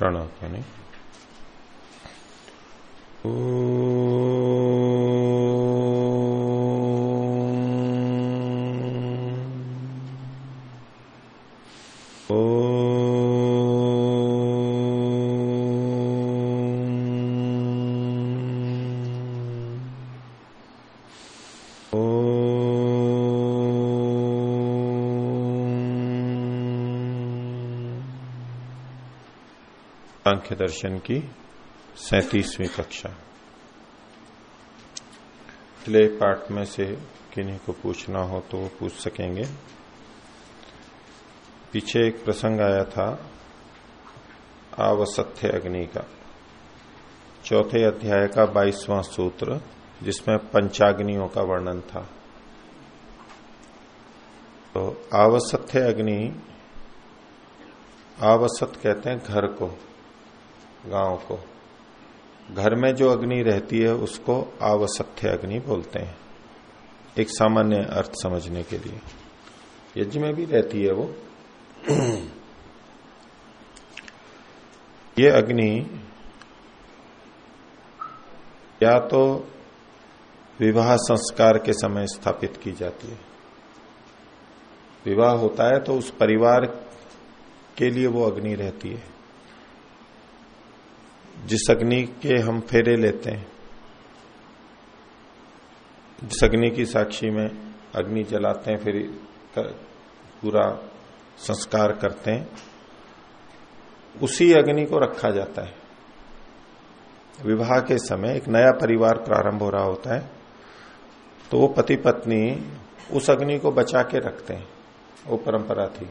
प्रणव यानी। ओ सांख्य दर्शन की सैतीसवीं कक्षा। पिछले पाठ में से किन्हीं को पूछना हो तो पूछ सकेंगे। पीछे एक प्रसंग आया था आवसत्य अग्नि का। चौथे अध्याय का बाईसवां सूत्र, जिसमें पंचाग्नियों का वर्णन था। तो आवसत्य अग्नि आवसत कहते हैं घर को। गाँव को। घर में जो अग्नि रहती है, उसको आवसत्य अग्नि बोलते हैं। एक सामान्य अर्थ समझने के लिए। यज्ञ में भी रहती है वो। ये अग्नि या तो विवाह संस्कार के समय स्थापित की जाती है। विवाह होता है तो उस परिवार के लिए वो अग्नि रहती है। जिस अग्नि के हम फेरे लेते हैं। जिस अग्नि की साक्षी में अग्नि जलाते हैं, फिर पूरा संस्कार करते हैं। उसी अग्नि को रखा जाता है। विवाह के समय एक नया परिवार प्रारंभ हो रहा होता है तो वो पति पत्नी उस अग्नि को बचा के रखते हैं। वो परंपरा थी।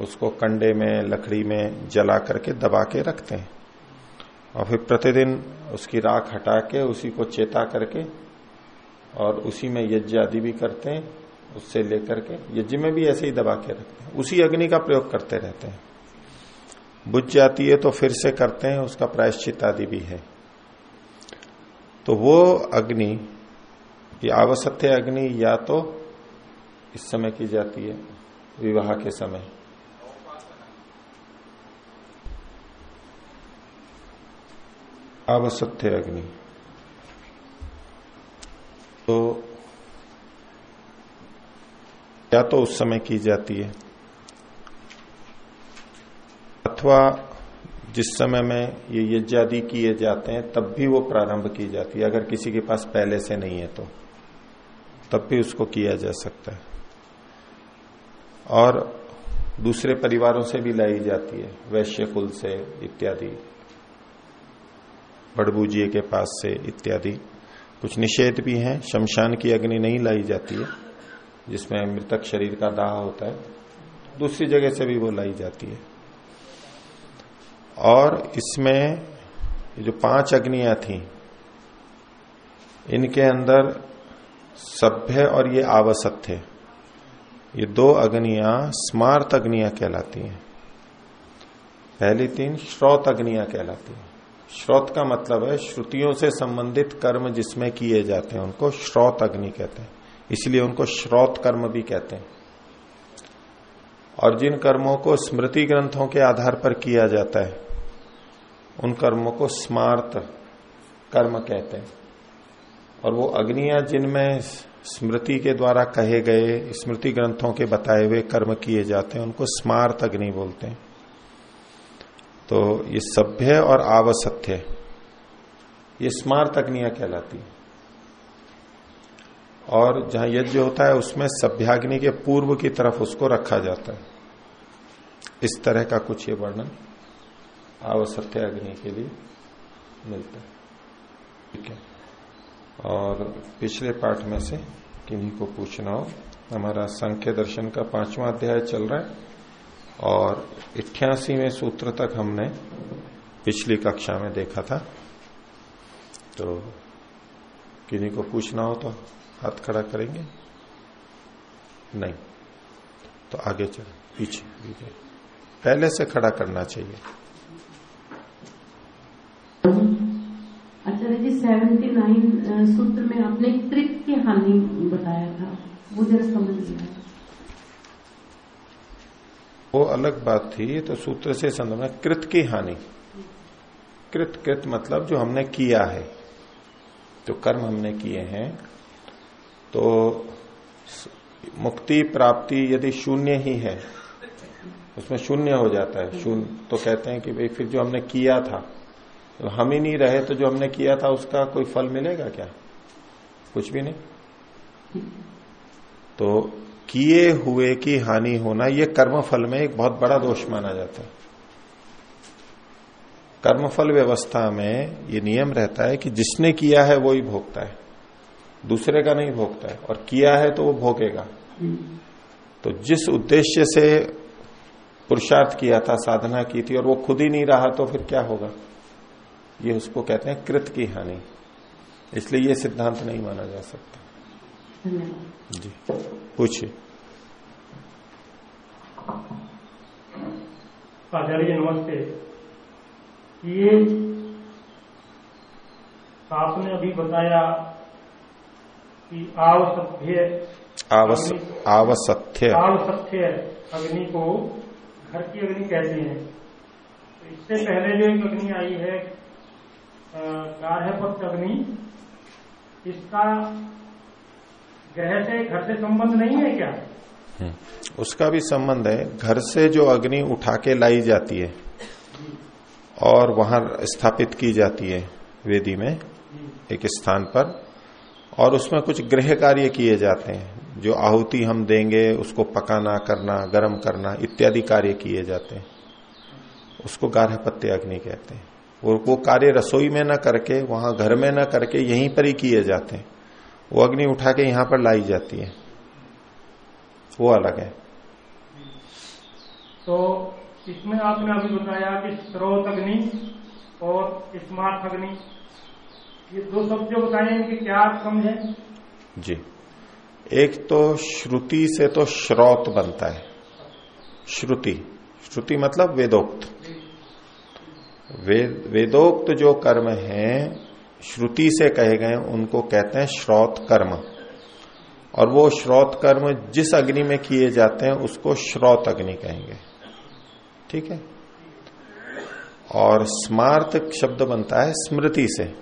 उसको कंडे में, लकड़ी में जला करके दबा के रखते हैं। और फिर प्रतिदिन उसकी राख हटा के उसी को चेता करके और उसी में यज्ञ आदि भी करते हैं, उससे लेकर के यज्ञ में भी ऐसे ही दबा के रखते हैं। उसी अग्नि का प्रयोग करते रहते हैं। बुझ जाती है तो फिर से करते हैं, उसका प्रायश्चित आदि भी है। तो वो अग्नि आवश्यक अग्नि या तो इस समय की जाती है, विवाह के समय। आवसत्य अग्नि। तो या तो उस समय की जाती है, अथवा जिस समय में ये यज्ञादि किए जाते हैं, तब भी वो प्रारंभ की जाती है। अगर किसी के पास पहले से नहीं है तो तब भी उसको किया जा सकता है। और दूसरे परिवारों से भी लाई जाती है, वैश्य कुल से इत्यादि। बड़बूजिए के पास से इत्यादि। कुछ निषेध भी हैं। शमशान की अग्नि नहीं लाई जाती है, जिसमें मृतक शरीर का दाह होता है। दूसरी जगह से भी वो लाई जाती है। और इसमें जो पाँच अग्नियाँ थी, इनके अंदर सभ्य और ये आवश्यक थे। ये दो अग्नियाँ स्मार्त अग्नियाँ कहलाती हैं। पहली तीन श्रोत अग्नियाँ कहलाती हैं। श्रोत का मतलब है श्रुतियों से संबंधित कर्म जिसमें किए जाते हैं, उनको श्रोत अग्नि कहते हैं। इसलिए उनको श्रोत कर्म भी कहते हैं। और जिन कर्मों को स्मृति ग्रंथों के आधार पर किया जाता है, उन कर्मों को स्मार्त कर्म कहते हैं। और वो अग्नियाँ जिनमें स्मृति के द्वारा कहे गए, स्मृति ग्रंथों के बताए हुए कर्म किए जाते हैं, उनको स्मार्त अग्नि बोलते हैं। तो ये सभ्य और आवसत्य ये स्मार्त अग्नियाँ कहलाती है। और जहाँ यज्ञ होता है, उसमें सभ्याग्नि के पूर्व की तरफ़ उसको रखा जाता है। इस तरह का कुछ ये वर्णन आवसत्य अग्नि के लिए मिलता है। ठीक है। और पिछले पाठ में से किन्हीं को पूछना हो, हमारा संख्य दर्शन का पांचवा अध्याय चल रहा है। और इक्यासीवें सूत्र तक हमने पिछली कक्षा में देखा था। तो किन्हीं को पूछना हो तो हाथ खड़ा करेंगे? नहीं। तो आगे चल। पीछे पीछे। पहले से खड़ा करना चाहिए। अच्छा जी सेवेंटी नाइन सूत्र में आपने त्रिक की हानि बताया था। वो जरा समझ गया वो अलग बात थी तो सूत्र से संदर्भ में कृत की हानि। कृत कृत मतलब जो हमने किया है, जो कर्म हमने किए हैं तो मुक्ति, प्राप्ति यदि शून्य ही है, उसमें शून्य हो जाता है, शून्य तो कहते हैं कि भाई फिर जो हमने किया था तो हम ही नहीं रहे तो जो हमने किया था, उसका कोई फल मिलेगा क्या? कुछ भी नहीं। तो किए हुए की हानि होना यह कर्मफल में एक बहुत बड़ा दोष माना जाता है। कर्मफल व्यवस्था में ये नियम रहता है कि जिसने किया है वो ही भोगता है, दूसरे का नहीं भोगता है, और किया है तो वो भोगेगा। तो जिस उद्देश्य से पुरुषार्थ किया था, साधना की थी, और वो खुद ही नहीं रहा तो फिर क्या होगा? ये उसको कहते हैं कृत की हानि। इसलिए ये सिद्धांत नहीं माना जा सकता। जी पूछिए आचार्य नमस्ते। ये आपने अभी बताया कि आवसभ्य आवस आवसथ्य आवसथ्य अग्नि को घर की अग्नि कहते हैं। तो इससे पहले जो एक अग्नि आई है गार्हपत्य अग्नि इसका ग्रह से घर से संबंध नहीं है क्या? हम्म, उसका भी संबंध है घर से जो अग्नि उठा के लाई जाती है और वहाँ स्थापित की जाती है वेदी में एक स्थान पर और उसमें कुछ गृह कार्य किए जाते हैं जो आहुति हम देंगे उसको पकाना करना गर्म करना इत्यादि कार्य किए जाते हैं। उसको गार्हपत्य अग्नि कहते हैं। वो वो कार्य रसोई में न करके वहाँ घर में न करके यहीं पर ही किए जाते हैं। वो अग्नि उठा के यहाँ पर लाई जाती है। वो अलग है। तो इसमें आपने अभी बताया कि स्रोत अग्नि और स्मार्ट अग्नि ये दो शब्द जो बताए इनके क्या समझे जी। एक तो श्रुति से तो श्रोत बनता है। श्रुति। श्रुति मतलब वेदोक्त। वेद वेदोक्त जो कर्म हैं श्रुति से कहे गए, उनको कहते हैं श्रोत कर्म। और वो श्रोत कर्म जिस अग्नि में किए जाते हैं, उसको श्रोत अग्नि कहेंगे। ठीक है? और स्मार्त शब्द बनता है स्मृति से।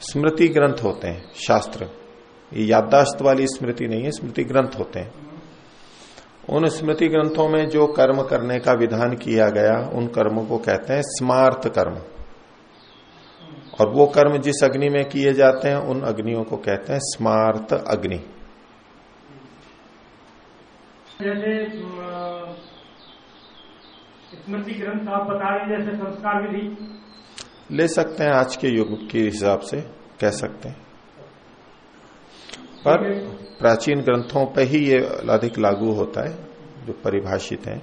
स्मृति ग्रंथ होते हैं, शास्त्र। ये याददाश्त वाली स्मृति नहीं है, स्मृति ग्रंथ होते हैं। उन स्मृति ग्रंथों में जो कर्म करने का विधान किया गया, उन कर्मों को कहते हैं स्मार्त कर्म। और वो कर्म जिस अग्नि में किए जाते हैं उन अग्नियों को कहते हैं स्मार्त अग्नि। जैसे स्मृति ग्रंथ आप बता रहे जैसे संस्कार विधि। ले सकते हैं आज के युग के हिसाब से कह सकते हैं। पर प्राचीन ग्रंथों पर ही ये अधिक लागू होता है जो परिभाषित हैं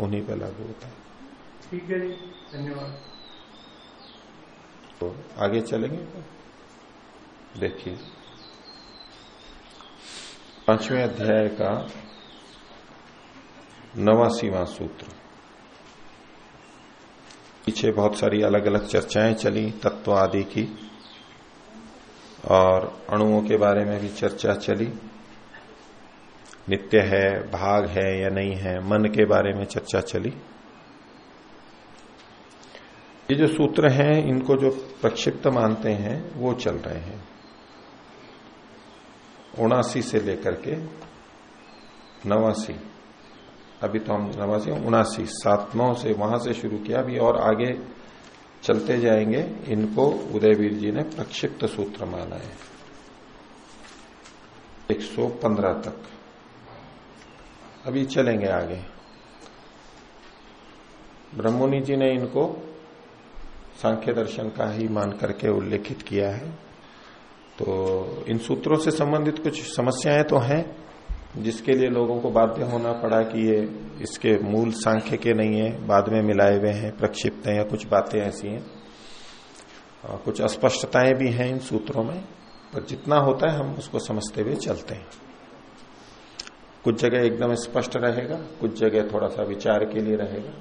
उन्हीं पर लागू होता है। ठीक है जी धन्यवाद। तो आगे चलेंगे। देखिए। पाँचवें अध्याय का नवासीवा सूत्र। पीछे बहुत सारी अलग अलग चर्चाएँ चली, तत्व आदि की, और अणुओं के बारे में भी चर्चा चली। नित्य है, भाग है या नहीं है, मन के बारे में चर्चा चली। ये जो सूत्र हैं, इनको जो प्रक्षिप्त मानते हैं, वो चल रहे हैं। उनासी से लेकर के नवासी। अभी तो हम नवासी, उनासी सातवां से वहाँ से शुरू किया, अभी और आगे चलते जाएँगे। इनको उदयवीर जी ने प्रक्षिप्त सूत्र माना है। 115 तक। अभी चलेंगे आगे। ब्रह्मोनी जी ने इनको सांख्य दर्शन का ही मान करके उल्लेखित किया है। तो इन सूत्रों से संबंधित कुछ समस्याएँ तो हैं, जिसके लिए लोगों को बाध्य होना पड़ा कि ये इसके मूल सांख्य के नहीं है, बाद में मिलाए हुए हैं, प्रक्षिप्त हैं या कुछ बातें ऐसी हैं। कुछ अस्पष्टताएँ भी हैं इन सूत्रों में, पर जितना होता है हम उसको समझते हुए चलते हैं। कुछ जगह एकदम स्पष्ट रहेगा, कुछ जगह थोड़ा सा विचार के लिए रहेगा।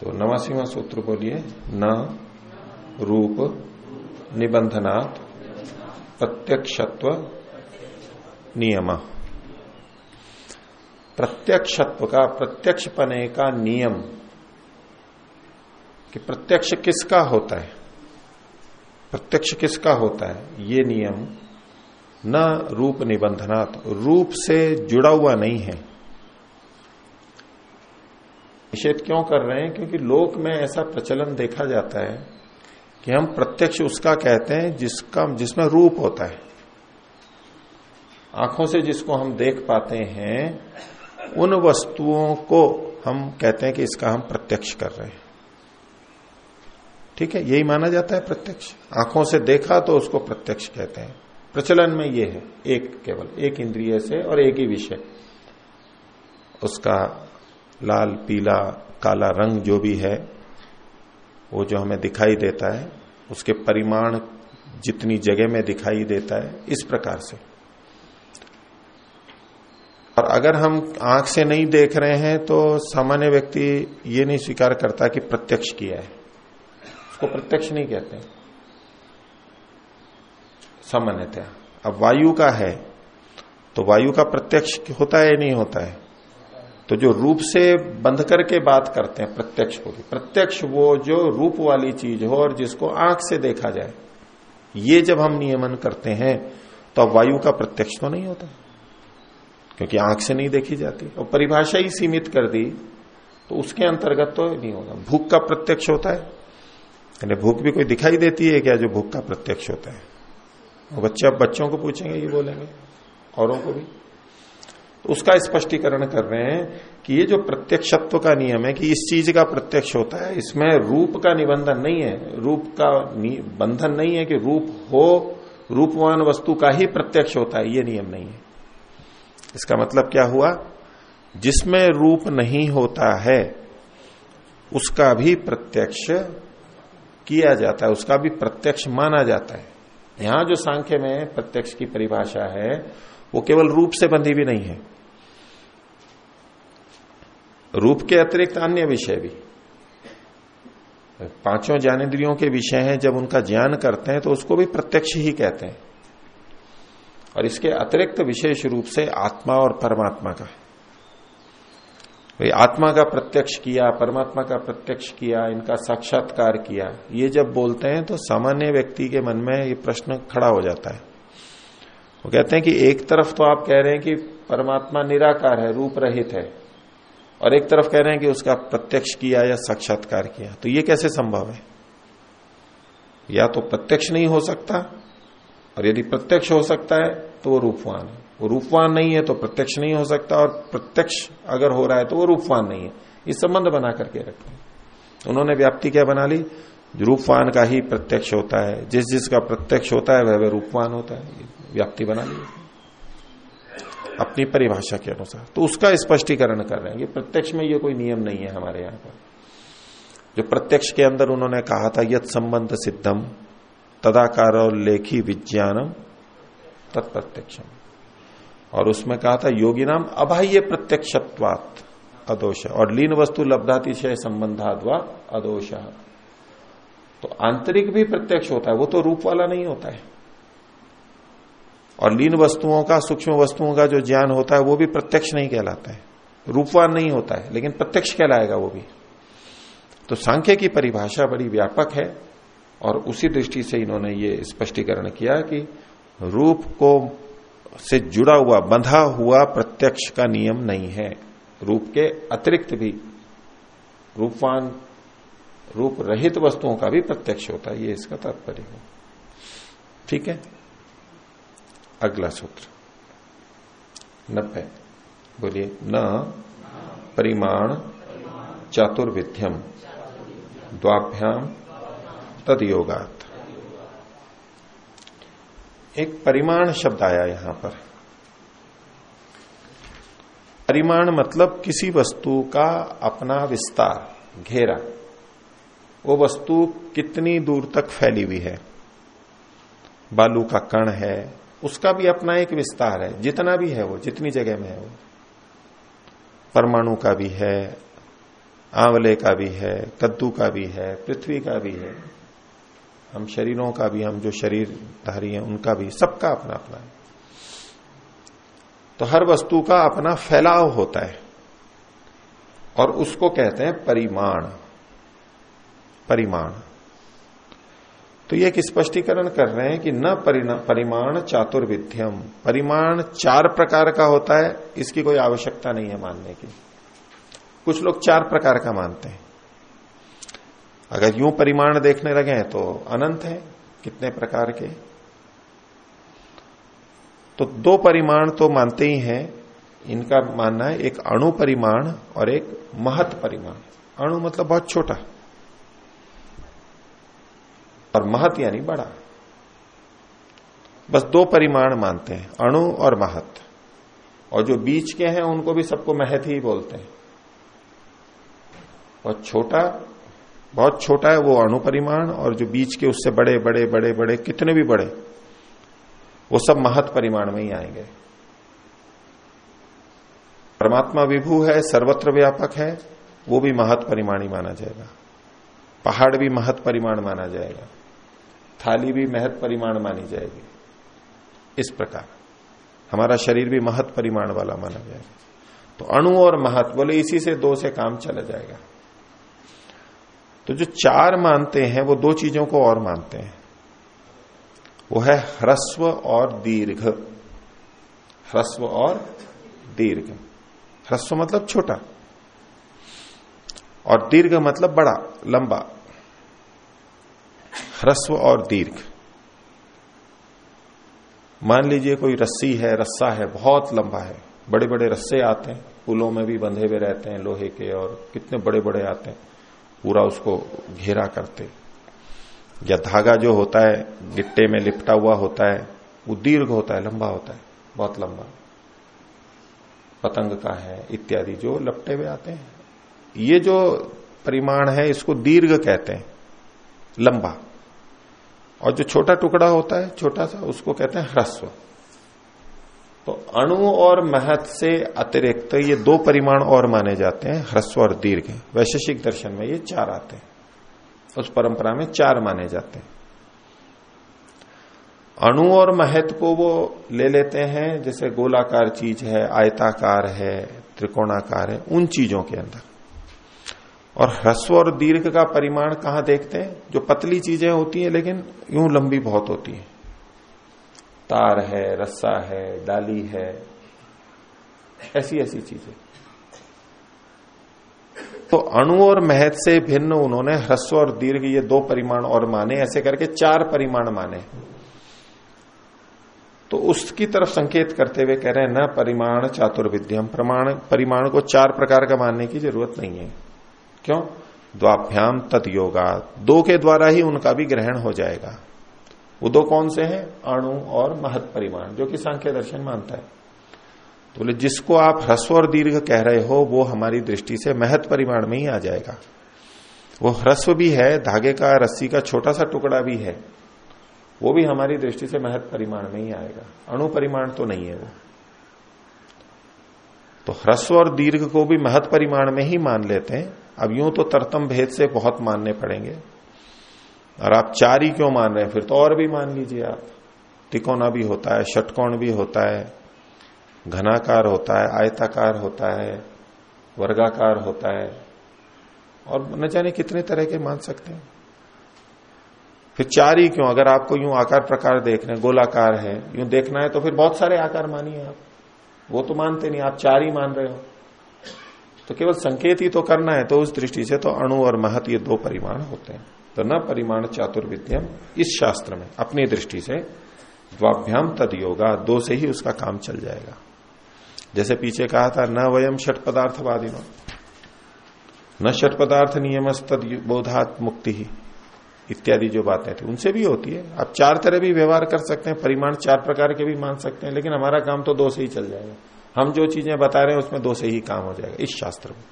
तो नवासीवा सूत्र बोलिए, न रूप निबंधनात् प्रत्यक्षत्व नियम। प्रत्यक्षत्व का प्रत्यक्ष पने का नियम कि प्रत्यक्ष किसका होता है? प्रत्यक्ष किसका होता है? ये नियम न रूप निबंधनात्, रूप से जुड़ा हुआ नहीं है। निषेध क्यों कर रहे हैं? क्योंकि लोक में ऐसा प्रचलन देखा जाता है कि हम प्रत्यक्ष उसका कहते हैं जिसका, जिसमें रूप होता है। आँखों से जिसको हम देख पाते हैं, उन वस्तुओं को हम कहते हैं कि इसका हम प्रत्यक्ष कर रहे हैं। ठीक है? यही माना जाता है प्रत्यक्ष। आँखों से देखा तो उसको प्रत्यक्ष कहते हैं। प्रचलन में ये है। एक केवल एक इंद्रिय से और एक ही विषय। उसका लाल, पीला, काला रंग जो भी है, वो जो हमें दिखाई देता है, उसके परिमाण जितनी जगह में दिखाई देता है, इस प्रकार से। और अगर हम आँख से नहीं देख रहे हैं तो सामान्य व्यक्ति ये नहीं स्वीकार करता कि प्रत्यक्ष किया है। उसको प्रत्यक्ष नहीं कहते सामान्यतः अब वायु का है तो वायु का प्रत्यक्ष होता है या नहीं होता है? तो जो रूप से बंध करके बात करते हैं, प्रत्यक्ष को प्रत्यक्ष वो जो रूप वाली चीज़ हो और जिसको आँख से देखा जाए। ये जब हम नियमन करते हैं तो अब वायु का प्रत्यक्ष तो नहीं होता। क्योंकि आँख से नहीं देखी जाती। और परिभाषा ही सीमित कर दी तो उसके अंतर्गत तो नहीं होगा। भूख का प्रत्यक्ष होता है। यानी भूख भी कोई दिखाई देती है क्या जो भूख का प्रत्यक्ष होता है? बच्चे, अब बच्चों को पूछेंगे, ये बोलेंगे। औरों को भी। तो उसका स्पष्टीकरण कर रहे हैं कि ये जो प्रत्यक्षत्व का नियम है कि इस चीज़ का प्रत्यक्ष होता है, इसमें रूप का निबंधन नहीं है। रूप का बंधन नहीं है कि रूप हो, रूपवान वस्तु का ही प्रत्यक्ष होता है, ये नियम नहीं है। इसका मतलब क्या हुआ? जिसमें रूप नहीं होता है, उसका भी प्रत्यक्ष किया जाता है, उसका भी प्रत्यक्ष माना जाता है। यहाँ जो सांख्य में प्रत्यक्ष की परिभाषा है, वो केवल रूप से बंधी भी नहीं है। रूप के अतिरिक्त अन्य विषय भी। पाँचों ज्ञानेन्द्रियों के विषय हैं, जब उनका ज्ञान करते हैं तो उसको भी प्रत्यक्ष ही कहते हैं। और इसके अतिरिक्त विशेष रूप से आत्मा और परमात्मा का। भाई आत्मा का प्रत्यक्ष किया, परमात्मा का प्रत्यक्ष किया, इनका साक्षात्कार किया, ये जब बोलते हैं तो सामान्य व्यक्ति के मन में ये प्रश्न खड़ा हो जाता है। वो कहते हैं कि एक तरफ़ तो आप कह रहे हैं कि परमात्मा निराकार है, रूप रहित है। और एक तरफ़ कह रहे हैं कि उसका प्रत्यक्ष किया या साक्षात्कार किया। तो ये कैसे संभव है? या तो प्रत्यक्ष नहीं हो सकता, और यदि प्रत्यक्ष हो सकता है तो वो रूपवान है। वो रूपवान नहीं है तो प्रत्यक्ष नहीं हो सकता, और प्रत्यक्ष अगर हो रहा है तो वो रूपवान नहीं है। इस संबंध बना करके रखें उन्होंने व्याप्ति क्या बना ली? रूपवान का ही प्रत्यक्ष होता है। जिस जिसका प्रत्यक्ष होता है, वह वह रूपवान होता है। व्याप्ति बना ली। अपनी परिभाषा के अनुसार। तो उसका स्पष्टीकरण कर रहे हैं कि प्रत्यक्ष में ये कोई नियम नहीं है हमारे यहाँ पर। जो प्रत्यक्ष के अंदर उन्होंने कहा था यद संबंध सिद्धम, तदाकार लेखी विज्ञानम तत्प्रत्यक्षम और उसमें कहा था, योगी नाम अबाह्य प्रत्यक्षत्वात, अदोष। और लीन वस्तु लब्धातिशय संबंधाद्वा अदोष। तो आंतरिक भी प्रत्यक्ष होता है, वो तो रूप वाला नहीं होता है। और लीन वस्तुओं का, सूक्ष्म वस्तुओं का जो ज्ञान होता है, वो भी प्रत्यक्ष नहीं कहलाता है। रूपवान नहीं होता है, लेकिन प्रत्यक्ष कहलाएगा वो भी। तो सांख्य की परिभाषा बड़ी व्यापक है, और उसी दृष्टि से इन्होंने ये स्पष्टीकरण किया कि रूप को से जुड़ा हुआ, बंधा हुआ प्रत्यक्ष का नियम नहीं है। रूप के अतिरिक्त भी रूपवान, रूप रहित वस्तुओं का भी प्रत्यक्ष होता है, ये इसका तात्पर्य है। ठीक है? अगला सूत्र। नब्बे। बोलिए, न परिमाण चातुर्विध्यम द्वाभ्याम तद योगात एक परिमाण शब्द आया यहाँ पर। परिमाण मतलब किसी वस्तु का अपना विस्तार, घेरा। वो वस्तु कितनी दूर तक फैली हुई है? बालू का कण है उसका भी अपना एक विस्तार है। जितना भी है वो, जितनी जगह में है वो। परमाणु का भी है, आंवले का भी है, कद्दू का भी है, पृथ्वी का भी है। हम शरीरों का भी, हम जो शरीर धारी हैं, उनका भी, सबका अपना अपना है। तो हर वस्तु का अपना फैलाव होता है। और उसको कहते हैं परिमाण। परिमाण। तो ये एक स्पष्टीकरण कर रहे हैं कि न परिमाण चातुर्विध्यम। परिमाण चार प्रकार का होता है, इसकी कोई आवश्यकता नहीं है मानने की। कुछ लोग चार प्रकार का मानते हैं। अगर यूँ परिमाण देखने लगे हैं तो अनंत है, कितने प्रकार के? तो दो परिमाण तो मानते ही हैं। इनका मानना है एक अणु परिमाण और एक महत परिमाण। अणु मतलब बहुत छोटा। और महत यानी बड़ा। बस दो परिमाण मानते हैं, अणु और महत। और जो बीच के हैं, उनको भी सबको महत ही बोलते हैं। और छोटा, बहुत छोटा है वो अणु परिमाण, और जो बीच के उससे बड़े बड़े बड़े बड़े, कितने भी बड़े, वो सब महत परिमाण में ही आएँगे। परमात्मा विभू है, सर्वत्र व्यापक है, वो भी महत परिमाण ही माना जाएगा। पहाड़ भी महत परिमाण माना जाएगा। थाली भी महत परिमाण मानी जाएगी। इस प्रकार। हमारा शरीर भी महत परिमाण वाला माना जाएगा। तो अणु और महत बोले इसी से दो से काम चला जाएगा। तो जो चार मानते हैं, वो दो चीज़ों को और मानते हैं। वो है ह्रस्व और दीर्घ। ह्रस्व और दीर्घ। ह्रस्व मतलब छोटा। और दीर्घ मतलब बड़ा, लंबा। ह्रस्व और दीर्घ। मान लीजिए कोई रस्सी है, रस्सा है, बहुत लंबा है। बड़े बड़े रस्से आते हैं पुलों में भी बंधे हुए रहते हैं लोहे के और कितने बड़े बड़े आते हैं, पूरा उसको घेरा करते। या धागा जो होता है, गिट्टे में लिपटा हुआ होता है, वो दीर्घ होता है, लंबा होता है, बहुत लंबा। पतंग का है, इत्यादि जो लपटे हुए आते हैं। ये जो परिमाण है, इसको दीर्घ कहते हैं, लंबा। और जो छोटा टुकड़ा होता है, छोटा सा, उसको कहते हैं ह्रस्व। तो अणु और महत से अतिरिक्त ये दो परिमाण और माने जाते हैं, ह्रस्व और दीर्घ। वैशेषिक दर्शन में ये चार आते हैं। उस परंपरा में चार माने जाते हैं। अणु और महत को वो ले लेते हैं, जैसे गोलाकार चीज़ है, आयताकार है, त्रिकोणाकार है, उन चीज़ों के अंदर। और ह्रस्व और दीर्घ का परिमाण कहाँ देखते हैं? जो पतली चीज़ें होती हैं, लेकिन यूँ लंबी बहुत होती है। तार है, रस्सा है, डाली है ऐसी ऐसी चीज़ें। तो अणु और महत से भिन्न उन्होंने ह्रस्व और दीर्घ ये दो परिमाण और माने, ऐसे करके चार परिमाण माने। तो उसकी तरफ़ संकेत करते हुए कह रहे हैं, न परिमाण चातुर्विद्यम, प्रमाण, परिमाण को चार प्रकार का मानने की ज़रूरत नहीं है। क्यों? द्वाभ्याम तद योगा। दो के द्वारा ही उनका भी ग्रहण हो जाएगा। वो दो कौन से हैं? अणु और महत परिमाण, जो कि सांख्य दर्शन मानता है। तो बोले, जिसको आप ह्रस्व और दीर्घ कह रहे हो, वो हमारी दृष्टि से महत परिमाण में ही आ जाएगा। वो ह्रस्व भी है, धागे का, रस्सी का छोटा सा टुकड़ा भी है। वो भी हमारी दृष्टि से महत परिमाण में ही आएगा। अणु परिमाण तो नहीं है वो। तो ह्रस्व और दीर्घ को भी महत परिमाण में ही मान लेते हैं। अब यूँ तो तरतम भेद से बहुत मानने पड़ेंगे। और आप चार ही क्यों मान रहे हैं? फिर तो और भी मान लीजिए आप। तिकोना भी होता है, षटकोण भी होता है, घनाकार होता है, आयताकार होता है, वर्गाकार होता है। और न जाने कितने तरह के मान सकते हैं। फिर चार ही क्यों? अगर आपको यूँ आकार प्रकार देख रहे हैं गोलाकार है, यूँ देखना है तो फिर बहुत सारे आकार मानिए आप। वो तो मानते नहीं, आप चार ही मान रहे हो। तो केवल संकेत ही तो करना है तो उस दृष्टि से तो अणु और महत ये दो परिमाण होते हैं। तो न परिमाण चातुर्विद्यम, इस शास्त्र में, अपनी दृष्टि से द्वाभ्याम तद योगा, दो से ही उसका काम चल जाएगा। जैसे पीछे कहा था, न वयम षट पदार्थवादिनो। न षट पदार्थ नियम बोधात मुक्ति ही, इत्यादि जो बातें थी, उनसे भी होती है। आप चार तरह भी व्यवहार कर सकते हैं, परिमाण चार प्रकार के भी मान सकते हैं, लेकिन हमारा काम तो दो से ही चल जाएगा। हम जो चीज़ें बता रहे हैं उसमें दो से ही काम हो जाएगा, इस शास्त्र में।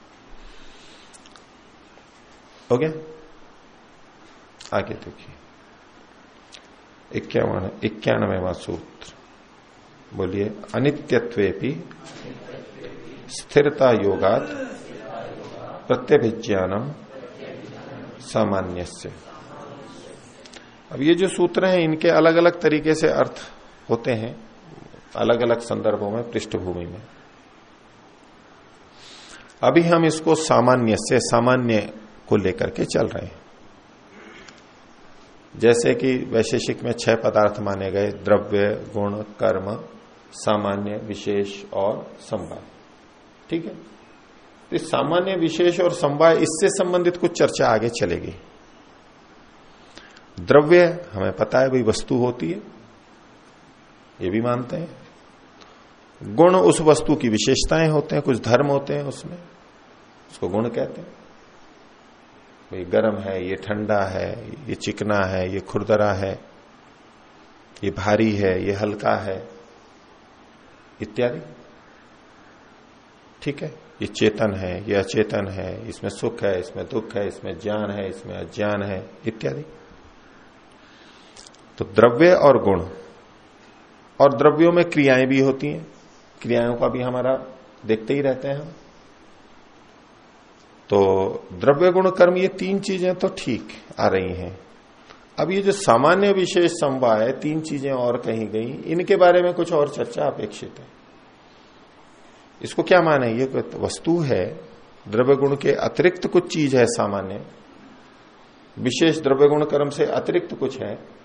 हो गया? आगे देखिए। इक्यावन इक्यानवेवा सूत्र। बोलिए अनित्यत्वे स्थिरता योगात प्रत्यभिज्ञानम सामान्य अब ये जो सूत्र हैं, इनके अलग अलग तरीके से अर्थ होते हैं। अलग अलग संदर्भों में, पृष्ठभूमि में। अभी हम इसको सामान्य से, सामान्य को लेकर के चल रहे हैं। जैसे कि वैशेषिक में छह पदार्थ माने गए, द्रव्य, गुण, कर्म, सामान्य, विशेष और संवाद ठीक है? तो इस सामान्य, विशेष और संवाद इससे संबंधित कुछ चर्चा आगे चलेगी। द्रव्य, हमें पता है भाई वस्तु होती है। ये भी मानते हैं। गुण उस वस्तु की विशेषताएँ होते हैं, कुछ धर्म होते हैं उसमें। उसको गुण कहते हैं। भाई गर्म है, ये ठंडा है, ये चिकना है, ये खुरदरा है, ये भारी है, ये हल्का है, इत्यादि। ठीक है? ये चेतन है, ये अचेतन है, इसमें सुख है, इसमें दुख है, इसमें ज्ञान है, इसमें अज्ञान है, इत्यादि। तो द्रव्य और गुण। और द्रव्यों में क्रियाएँ भी होती हैं। क्रियाओं का भी हमारा देखते ही रहते हैं हम। तो द्रव्य गुण कर्म ये तीन चीज़ें तो ठीक आ रही हैं। अब ये जो सामान्य विशेष संवाह है, तीन चीज़ें और कही गई, इनके बारे में कुछ और चर्चा अपेक्षित है। इसको क्या माने ये वस्तु है, द्रव्य गुण के अतिरिक्त कुछ चीज़ है सामान्य। विशेष द्रव्य गुण कर्म से अतिरिक्त कुछ है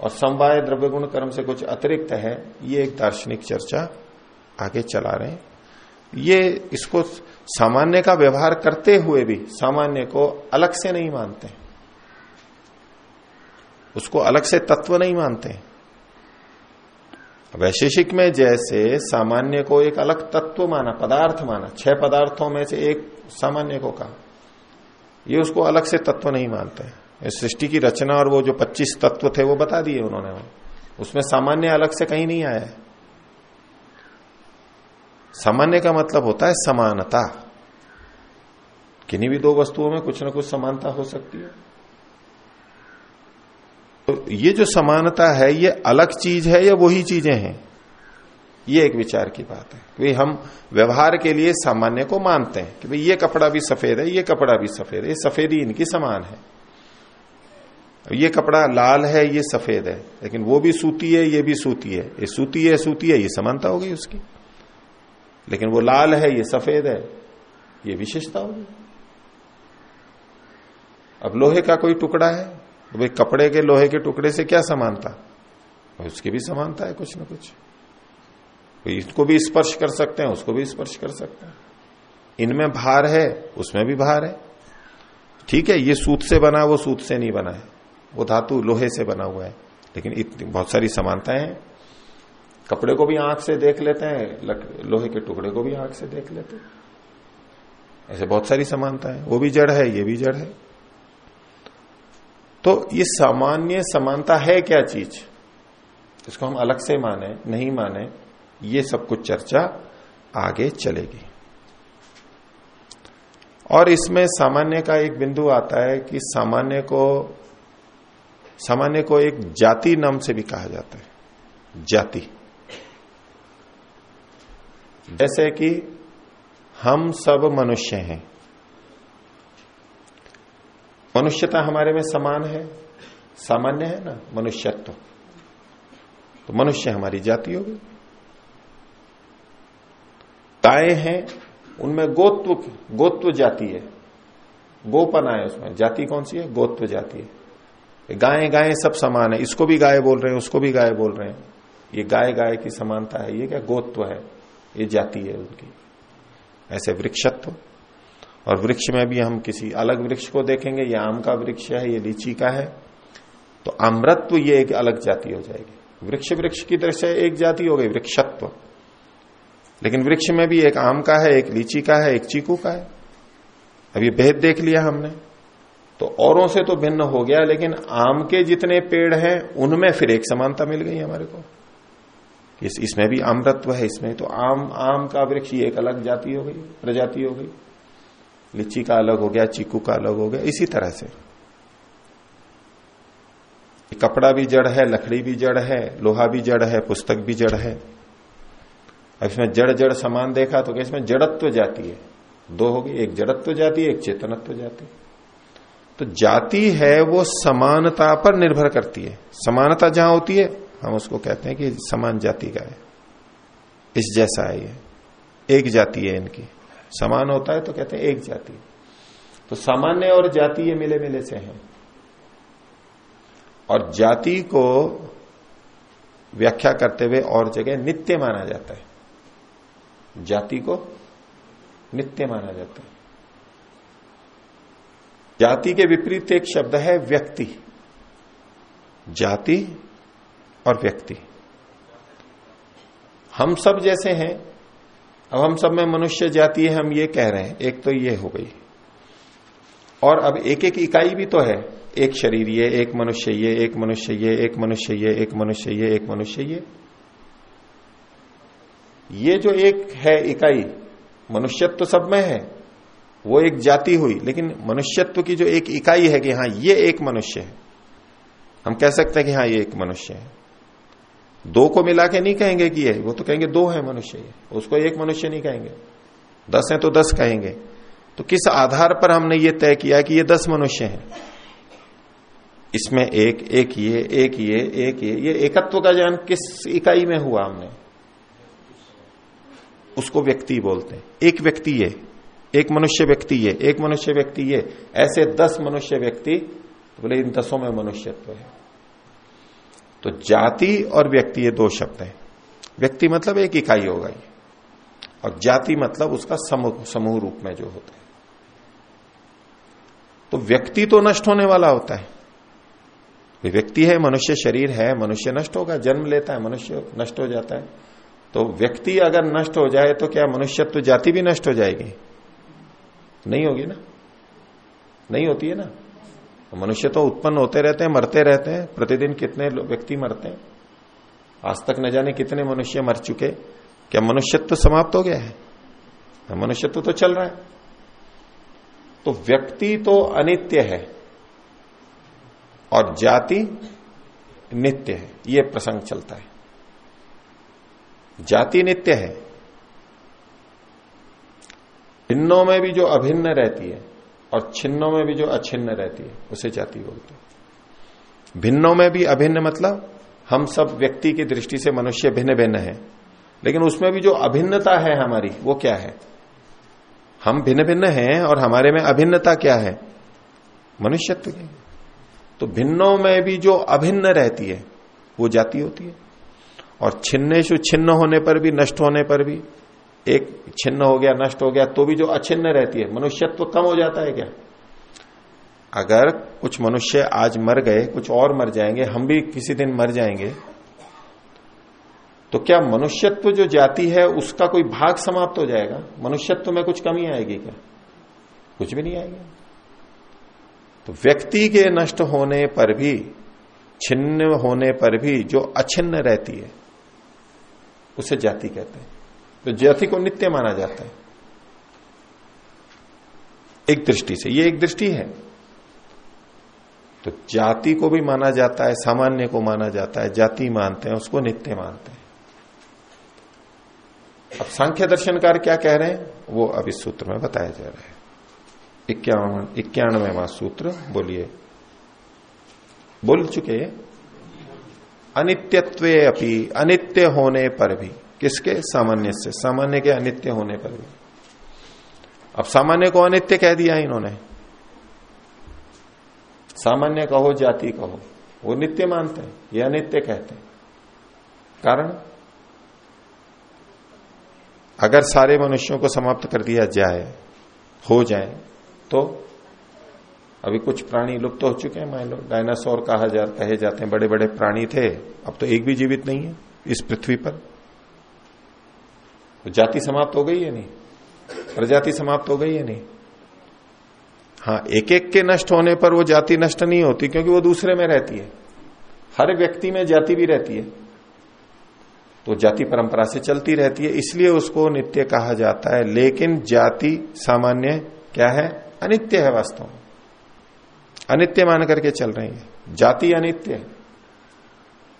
और समवाय द्रव्य गुण कर्म से कुछ अतिरिक्त है, ये एक दार्शनिक चर्चा आगे चला रहे हैं। ये इसको सामान्य का व्यवहार करते हुए भी सामान्य को अलग से नहीं मानते। उसको अलग से तत्व नहीं मानते। वैशेषिक में जैसे सामान्य को एक अलग तत्व माना, पदार्थ माना, छह पदार्थों में से एक सामान्य को कहा। ये उसको अलग से तत्व नहीं मानते। सृष्टि की रचना और वो जो 25 तत्व थे, वो बता दिए उन्होंने। उसमें सामान्य अलग से कहीं नहीं आया। सामान्य का मतलब होता है समानता। किन्हीं भी दो वस्तुओं में कुछ ना कुछ समानता हो सकती है। तो ये जो समानता है, ये अलग चीज़ है या वही चीज़ें हैं? ये एक विचार की बात है कि हम व्यवहार के लिए सामान्य को मानते हैं कि भाई ये कपड़ा भी सफ़ेद है, ये कपड़ा भी सफ़ेद है, ये सफेदी इनकी समान है। ये कपड़ा लाल है, ये सफ़ेद है, लेकिन वो भी सूती है, ये भी सूती है। ये सूती है सूती है, ये समानता हो गई उसकी। लेकिन वो लाल है, ये सफ़ेद है, ये विशेषता होगी। अब लोहे का कोई टुकड़ा है? तो भाई कपड़े के लोहे के टुकड़े से क्या समानता? उसकी भी समानता है कुछ ना कुछ। इसको भी स्पर्श कर सकते हैं, उसको भी स्पर्श कर सकते हैं। इनमें भार है, उसमें भी भार है। ठीक है, ये सूत से बना, वो सूत से नहीं बना है। वो धातु लोहे से बना हुआ है। लेकिन इतनी बहुत सारी समानताएँ हैं। कपड़े को भी आँख से देख लेते हैं लोहे के टुकड़े को भी आँख से देख लेते हैं। ऐसे बहुत सारी समानता है। वो भी जड़ है, ये भी जड़ है। तो ये सामान्य समानता है क्या चीज़? इसको हम अलग से माने, नहीं माने, ये सब कुछ चर्चा आगे चलेगी। और इसमें सामान्य का एक बिंदु आता है कि सामान्य को सामान्य को एक जाति नाम से भी कहा जाता है। जाति। जैसे कि हम सब मनुष्य हैं। मनुष्यता हमारे में समान है, सामान्य है ना? मनुष्यत्व। तो मनुष्य हमारी जाति होगी। गाय हैं, उनमें गोत्व गोत्व जाति है। गोपन है उसमें। जाति कौन सी है? गोत्व जाति है। गाय गाय सब समान है। इसको भी गाय बोल रहे हैं, उसको भी गाय बोल रहे हैं। ये गाय गाय की समानता है। ये क्या गोत्व है? ये जाति है उनकी। ऐसे वृक्षत्व। और वृक्ष में भी हम किसी अलग वृक्ष को देखेंगे। ये आम का वृक्ष है, ये लीची का है। तो अमृत्व ये एक अलग जाति हो जाएगी। वृक्ष वृक्ष की दृष्टि एक जाति हो गई, वृक्षत्व। लेकिन वृक्ष में भी एक आम का है, एक लीची का है, एक चीकू का है। अब ये भेद देख लिया हमने। तो औरों से तो भिन्न हो गया लेकिन आम के जितने पेड़ हैं उनमें फिर एक समानता मिल गई हमारे को। इस, इसमें भी अमृत्व है इसमें तो आम आम का वृक्ष एक अलग जाति हो गई प्रजाति हो गई। लीची का अलग हो गया चीकू का अलग हो गया इसी तरह से। कपड़ा भी जड़ है लकड़ी भी जड़ है लोहा भी जड़ है पुस्तक भी जड़ है। अब इसमें जड़ जड़ समान देखा तो इसमें जड़त्व जाती है? दो हो गई एक जड़त्व जाती है एक चेतनत्व जाती। है तो जाति है वो समानता पर निर्भर करती है। समानता जहाँ होती है, हम उसको कहते हैं कि समान जाति का है। इस जैसा है ये। एक जाति है इनकी। समान होता है तो कहते हैं एक जाति। तो सामान्य और जाति ये मिले मिले से हैं। और जाति को व्याख्या करते हुए और जगह नित्य माना जाता है। जाति को नित्य माना जाता है। जाति के विपरीत एक शब्द है व्यक्ति। जाति और व्यक्ति। हम सब जैसे हैं। अब हम सब में मनुष्य जाति है, हम ये कह रहे हैं। एक तो ये हो गई। और अब एक एक इकाई भी तो है। एक शरीर ये, एक मनुष्य ये, एक मनुष्य ये, एक मनुष्य ये, एक मनुष्य ये, एक मनुष्य ये। ये जो एक है इकाई, मनुष्यत्व तो सब में है। वो एक जाति हुई, लेकिन मनुष्यत्व की जो एक इकाई है कि हाँ ये एक मनुष्य है। हम कह सकते हैं कि हाँ ये एक मनुष्य है। दो को मिला के नहीं कहेंगे कि ये, वो तो कहेंगे दो है मनुष्य ये, उसको एक मनुष्य नहीं कहेंगे। दस है तो दस कहेंगे। तो किस आधार पर हमने ये तय किया कि ये दस मनुष्य हैं? इसमें एक एक ये एक ये एक ये ये एकत्व का ज्ञान किस इकाई में हुआ हमने? उसको व्यक्ति बोलते हैं। एक व्यक्ति ये एक मनुष्य व्यक्ति ये, एक मनुष्य व्यक्ति ये, ऐसे दस मनुष्य व्यक्ति तो बोले इन दसों में मनुष्यत्व है। तो जाति और व्यक्ति ये दो शब्द हैं। व्यक्ति मतलब एक इकाई होगा ये और जाति मतलब उसका समूह समूह रूप में जो होता है। तो व्यक्ति तो नष्ट होने वाला होता है। व्यक्ति है, मनुष्य शरीर है, मनुष्य नष्ट होगा, जन्म लेता है, मनुष्य नष्ट हो जाता है। तो व्यक्ति अगर नष्ट हो जाए तो क्या मनुष्यत्व तो जाति भी नष्ट हो जाएगी? नहीं होगी ना? नहीं होती है ना? तो मनुष्य तो उत्पन्न होते रहते हैं, मरते रहते हैं। प्रतिदिन कितने व्यक्ति मरते हैं? आज तक न जाने कितने मनुष्य मर चुके। क्या मनुष्यत्व तो समाप्त हो गया है? मनुष्यत्व तो चल रहा है। तो व्यक्ति तो अनित्य है और जाति नित्य है। ये प्रसंग चलता है। जाति नित्य है। भिन्नों में भी जो अभिन्न रहती है और छिन्नों में भी जो अछिन्न रहती है, उसे जाति बोलते हैं। भिन्नों में भी अभिन्न मतलब हम सब व्यक्ति की दृष्टि से मनुष्य भिन्न भिन्न है। लेकिन उसमें भी जो अभिन्नता है हमारी, वो क्या है? हम भिन्न भिन्न हैं और हमारे में अभिन्नता क्या है? मनुष्यत्व की। तो भिन्नों में भी जो अभिन्न रहती है, वो जाति होती है। और छिन्नेशु छिन्न होने पर भी, नष्ट होने पर भी एक छिन्न हो गया, नष्ट हो गया तो भी जो अछिन्न रहती है, मनुष्यत्व कम हो जाता है क्या? अगर कुछ मनुष्य आज मर गए, कुछ और मर जाएँगे, हम भी किसी दिन मर जाएँगे तो क्या मनुष्यत्व जो जाति है, उसका कोई भाग समाप्त हो जाएगा? मनुष्यत्व में कुछ कमी आएगी क्या? कुछ भी नहीं आएगी। तो व्यक्ति के नष्ट होने पर भी, छिन्न होने पर भी जो अछिन्न रहती है, उसे जाति कहते हैं। तो जाति को नित्य माना जाता है। एक दृष्टि से, ये एक दृष्टि है। तो जाति को भी माना जाता है, सामान्य को माना जाता है, जाति मानते हैं, उसको नित्य मानते हैं। अब सांख्य दर्शनकार क्या कह रहे हैं? वो अब इस सूत्र में बताया जा रहा है। इक्यावन, इक्यानवेवा सूत्र, बोलिए। बोल चुके अनित्यत्व अपनी अनित्य होने पर भी। किसके? सामान्य से। सामान्य के अनित्य होने पर भी। अब सामान्य को अनित्य कह दिया इन्होंने। सामान्य कहो, जाति कहो। वो नित्य मानते हैं, ये अनित्य कहते हैं। कारण? अगर सारे मनुष्यों को समाप्त कर दिया जाए, हो जाए तो अभी कुछ प्राणी लुप्त तो हो चुके हैं, मान लो, डायनासोर कहा जा, कहे जाते हैं बड़े बड़े प्राणी थे, अब तो एक भी जीवित नहीं है, इस पृथ्वी पर। तो जाति समाप्त हो गई है नहीं? प्रजाति समाप्त हो गई है नहीं? हाँ एक एक के नष्ट होने पर वो जाति नष्ट नहीं होती क्योंकि वो दूसरे में रहती है। हर व्यक्ति में जाति भी रहती है। तो जाति परंपरा से चलती रहती है, इसलिए उसको नित्य कहा जाता है। लेकिन जाति सामान्य क्या है? अनित्य है वास्तव में। अनित्य मान करके चल रही है। जाति अनित्य है।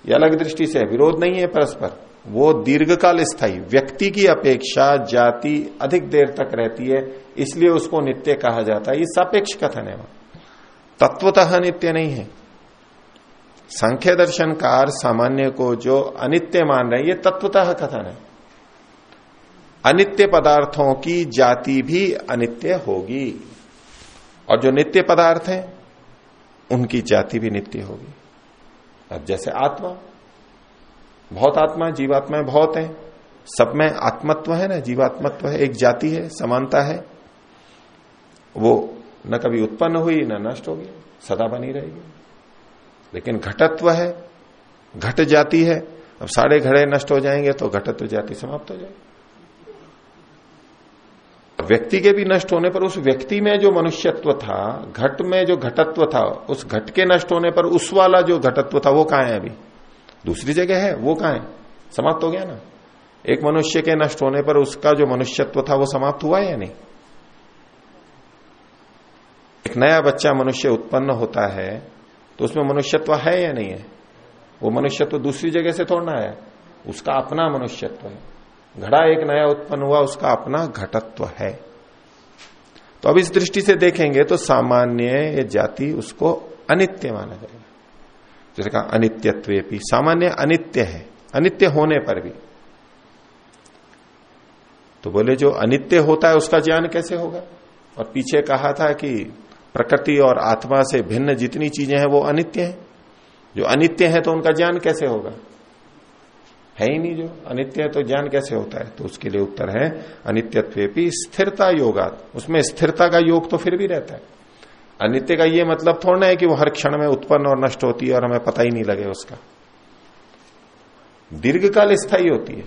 ये अलग दृष्टि से विरोध नहीं है परस्पर। वो दीर्घकाल स्थायी, व्यक्ति की अपेक्षा जाति अधिक देर तक रहती है, इसलिए उसको नित्य कहा जाता है। ये सापेक्ष कथन है वहाँ। तत्वतः नित्य नहीं है। संख्य दर्शनकार सामान्य को जो अनित्य मान रहे हैं, ये तत्वतः कथन है। अनित्य पदार्थों की जाति भी अनित्य होगी। और जो नित्य पदार्थ हैं, उनकी जाति भी नित्य होगी। अब जैसे आत्मा बहुत आत्मा जीवात्मा बहुत है। सब में आत्मत्व है ना, जीवात्मत्व है, एक जाति है, समानता है। वो न कभी उत्पन्न हुई, न नष्ट होगी, सदा बनी रहेगी। लेकिन घटत्व है, घट जाति है, अब सारे घड़े नष्ट हो जाएँगे तो घटत्व जाति समाप्त हो जाएगी। व्यक्ति के भी नष्ट होने पर उस व्यक्ति में जो मनुष्यत्व था, घट में जो घटत्व था, उस घट के नष्ट होने पर उस वाला जो घटत्व था, वो कहा है अभी? दूसरी जगह है, वो कहा है? समाप्त हो गया ना। एक मनुष्य के नष्ट होने पर उसका जो मनुष्यत्व था, वो समाप्त हुआ या नहीं? एक नया बच्चा मनुष्य उत्पन्न होता है तो उसमें मनुष्यत्व है या नहीं है? वो मनुष्यत्व दूसरी जगह से थोड़ना है। उसका अपना मनुष्यत्व है। घड़ा एक नया उत्पन्न हुआ, उसका अपना घटत्व है। तो अब इस दृष्टि से देखेंगे तो सामान्य जाति उसको अनित्य माना जाएगा। जैसे कहा अनित्यत्व सामान्य अनित्य है। अनित्य होने पर भी। तो बोले, जो अनित्य होता है, उसका ज्ञान कैसे होगा? और पीछे कहा था कि प्रकृति और आत्मा से भिन्न जितनी चीज़ें हैं, वो अनित्य हैं। जो अनित्य है तो उनका ज्ञान कैसे होगा? है ही नहीं जो अनित्य है तो ज्ञान कैसे होता है? तो उसके लिए उत्तर है अनित्यत्व स्थिरता योगात। उसमें स्थिरता का योग तो फिर भी रहता है। अनित्य का ये मतलब थोड़ा है कि वो हर क्षण में उत्पन्न और नष्ट होती है और हमें पता ही नहीं लगे उसका। दीर्घकाल स्थायी होती है।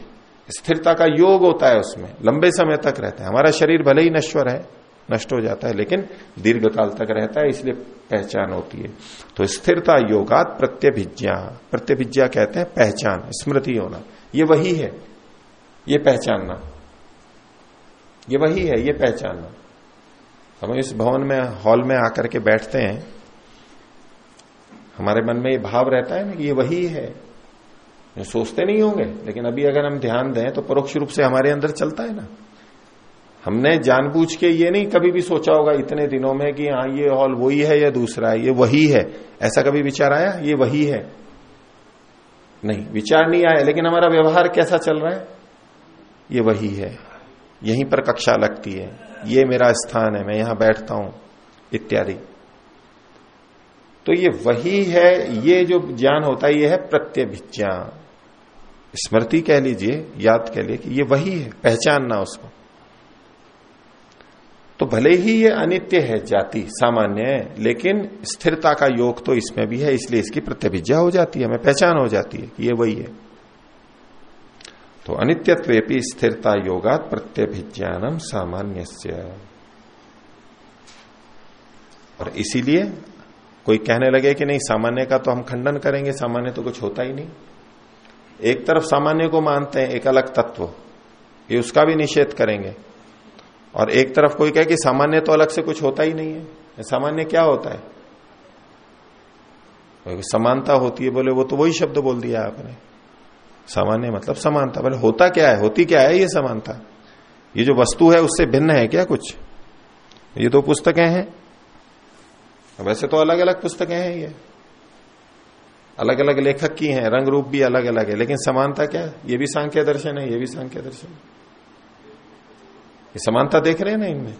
स्थिरता का योग होता है उसमें। लंबे समय तक रहता है। हमारा शरीर भले ही नश्वर है नष्ट हो जाता है, लेकिन दीर्घ काल तक रहता है, इसलिए पहचान होती है। तो स्थिरता योगात प्रत्यभिज्ञा। प्रत्यभिज्ञा कहते हैं पहचान, स्मृति होना। ये वही है। ये पहचानना। ये वही है, ये पहचानना। हम इस भवन में, हॉल में आकर के बैठते हैं। हमारे मन में ये भाव रहता है ना कि ये वही है। सोचते नहीं होंगे, लेकिन अभी अगर हम ध्यान दें तो परोक्ष रूप से हमारे अंदर चलता है ना। हमने जानबूझ के ये नहीं कभी भी सोचा होगा इतने दिनों में कि हाँ ये हॉल वही है या दूसरा है, ये वही है। ऐसा कभी विचार आया? ये वही है। नहीं, विचार नहीं आया, लेकिन हमारा व्यवहार कैसा चल रहा है? ये वही है। यहीं पर कक्षा लगती है। ये मेरा स्थान है, मैं यहाँ बैठता हूँ, इत्यादि। तो ये वही है, ये जो ज्ञान होता है, ये है प्रत्यभिज्ञा। स्मृति कह लीजिए, याद कह लिए कि ये वही है, पहचानना उसको। तो भले ही ये अनित्य है, जाति सामान्य है, लेकिन स्थिरता का योग तो इसमें भी है, इसलिए इसकी प्रत्यभिज्ञा हो जाती है, हमें पहचान हो जाती है कि ये वही है। तो अनित्यत्व स्थिरता योगा प्रत्यभिज्ञानम सामान्य और इसीलिए कोई कहने लगे कि नहीं, सामान्य का तो हम खंडन करेंगे, सामान्य तो कुछ होता ही नहीं। एक तरफ़ सामान्य को मानते हैं, एक अलग तत्व, ये उसका भी निषेध करेंगे। और एक तरफ़ कोई कहे कि सामान्य तो अलग से कुछ होता ही नहीं है सामान्य क्या होता है? समानता होती है, बोले, वो तो वही शब्द बोल दिया आपने। सामान्य मतलब समानता, बोले होता क्या है, होती क्या है ये समानता? ये जो वस्तु है उससे भिन्न है क्या कुछ? ये दो पुस्तकें हैं। वैसे तो अलग अलग पुस्तकें हैं ये। अलग अलग लेखक की हैं, रंग रूप भी अलग अलग है, लेकिन समानता क्या? है ये भी सांख्य दर्शन है, ये भी सांख्य दर्शन है। ये समानता देख रहे हैं ना इनमें?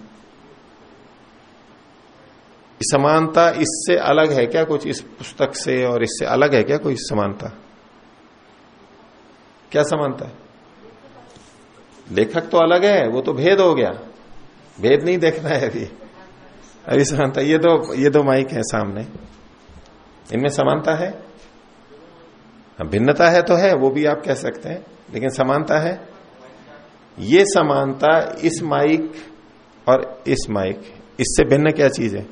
समानता इससे अलग है क्या कुछ? इस पुस्तक से और इससे अलग है क्या कोई समानता? क्या समानता है? लेखक तो अलग है वो तो भेद हो गया। भेद नहीं देखना है अभी। अभी समानता ये दो ये दो माइक है सामने। इनमें समानता है? हाँ, भिन्नता है तो है वो भी आप कह सकते हैं लेकिन समानता है? ये समानता इस माइक और इस माइक इससे भिन्न क्या चीज़ है?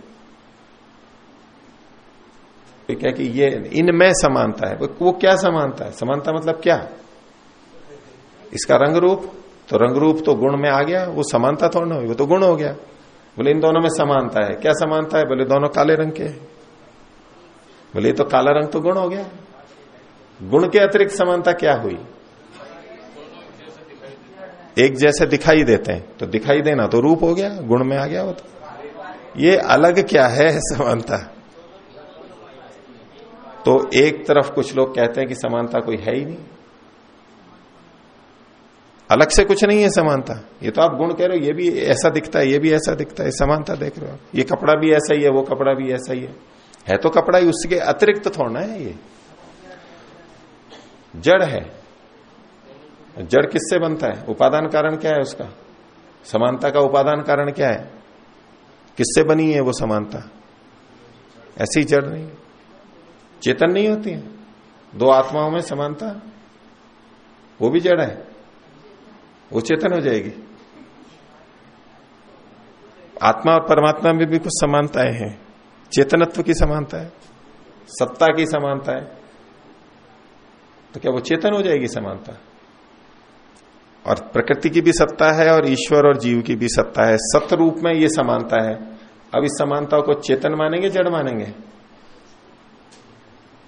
क्या कि ये इनमें समानता है वो क्या समानता है? समानता मतलब क्या? इसका रंग रूप तो रंग रूप तो गुण में आ गया, वो समानता थोड़ा हुई वो तो गुण हो गया। बोले, इन दोनों में समानता है। क्या समानता है? बोले, दोनों काले रंग के बोले तो काला रंग तो गुण हो गया। गुण के अतिरिक्त समानता क्या हुई? एक जैसे दिखाई देते हैं तो दिखाई देना तो रूप हो गया, गुण में आ गया वो तो। ये अलग क्या है समानता? तो एक तरफ़ कुछ लोग कहते हैं कि समानता कोई है ही नहीं। अलग से कुछ नहीं है समानता। ये तो आप गुण कह रहे हो, ये भी ऐसा दिखता है, ये भी ऐसा दिखता है समानता देख रहे हो आप। ये कपड़ा भी ऐसा ही है, वो कपड़ा भी ऐसा ही है। है तो कपड़ा ही, उसके अतिरिक्त थोड़ा है ये। जड़ है। जड़ किससे बनता है? उपादान कारण क्या है उसका? समानता का उपादान कारण क्या है? किससे बनी है वो समानता? ऐसी जड़ नहीं। चेतन नहीं होती है। दो आत्माओं में समानता। वो भी जड़ है। वो चेतन हो जाएगी। आत्मा और परमात्मा में भी कुछ समानताएँ हैं। चेतनत्व की समानता है, सत्ता की समानता है। तो क्या वो चेतन हो जाएगी समानता? और प्रकृति की भी सत्ता है और ईश्वर और जीव की भी सत्ता है। सत्य रूप में ये समानता है। अब इस समानता को चेतन मानेंगे, जड़ मानेंगे?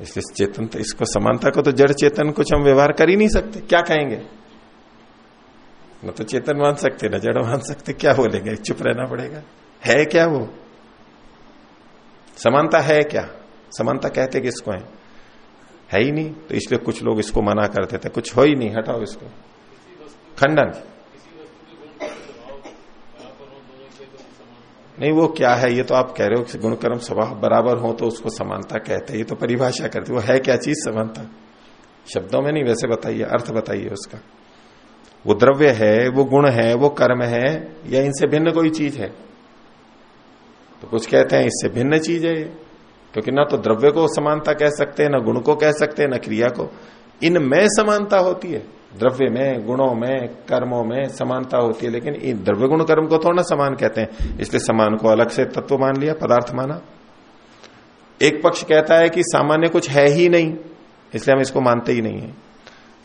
इसलिए चेतन तो इसको समानता को तो जड़ चेतन कुछ हम व्यवहार कर ही नहीं सकते। क्या कहेंगे? न तो चेतन मान सकते न जड़ मान सकते क्या बोलेंगे? चुप रहना पड़ेगा। है क्या वो? समानता है क्या? समानता कहते किसको है? है ही नहीं तो इसलिए कुछ लोग इसको मना करते थे। कुछ हो ही नहीं, हटाओ इसको। खंडन। नहीं, वो क्या है? ये तो आप कह रहे हो गुणकर्म स्वभाव बराबर हो तो उसको समानता कहते हैं। ये तो परिभाषा करते वो है क्या चीज़ समानता? शब्दों में नहीं, वैसे बताइए, अर्थ बताइए उसका। वो द्रव्य है, वो गुण है, वो कर्म है, या इनसे भिन्न कोई चीज़ है? तो कुछ कहते हैं, इससे भिन्न चीज़ है क्योंकि ना तो द्रव्य को समानता कह सकते हैं ना गुण को कह सकते हैं ना क्रिया को। इनमें समानता होती है। द्रव्य में, गुणों में, कर्मों में समानता होती है, लेकिन इन द्रव्य गुण कर्म को थोड़ा ना समान कहते हैं। इसलिए समान को अलग से तत्व मान लिया, पदार्थ माना। एक पक्ष कहता है कि सामान्य कुछ है ही नहीं, इसलिए हम इसको मानते ही नहीं है।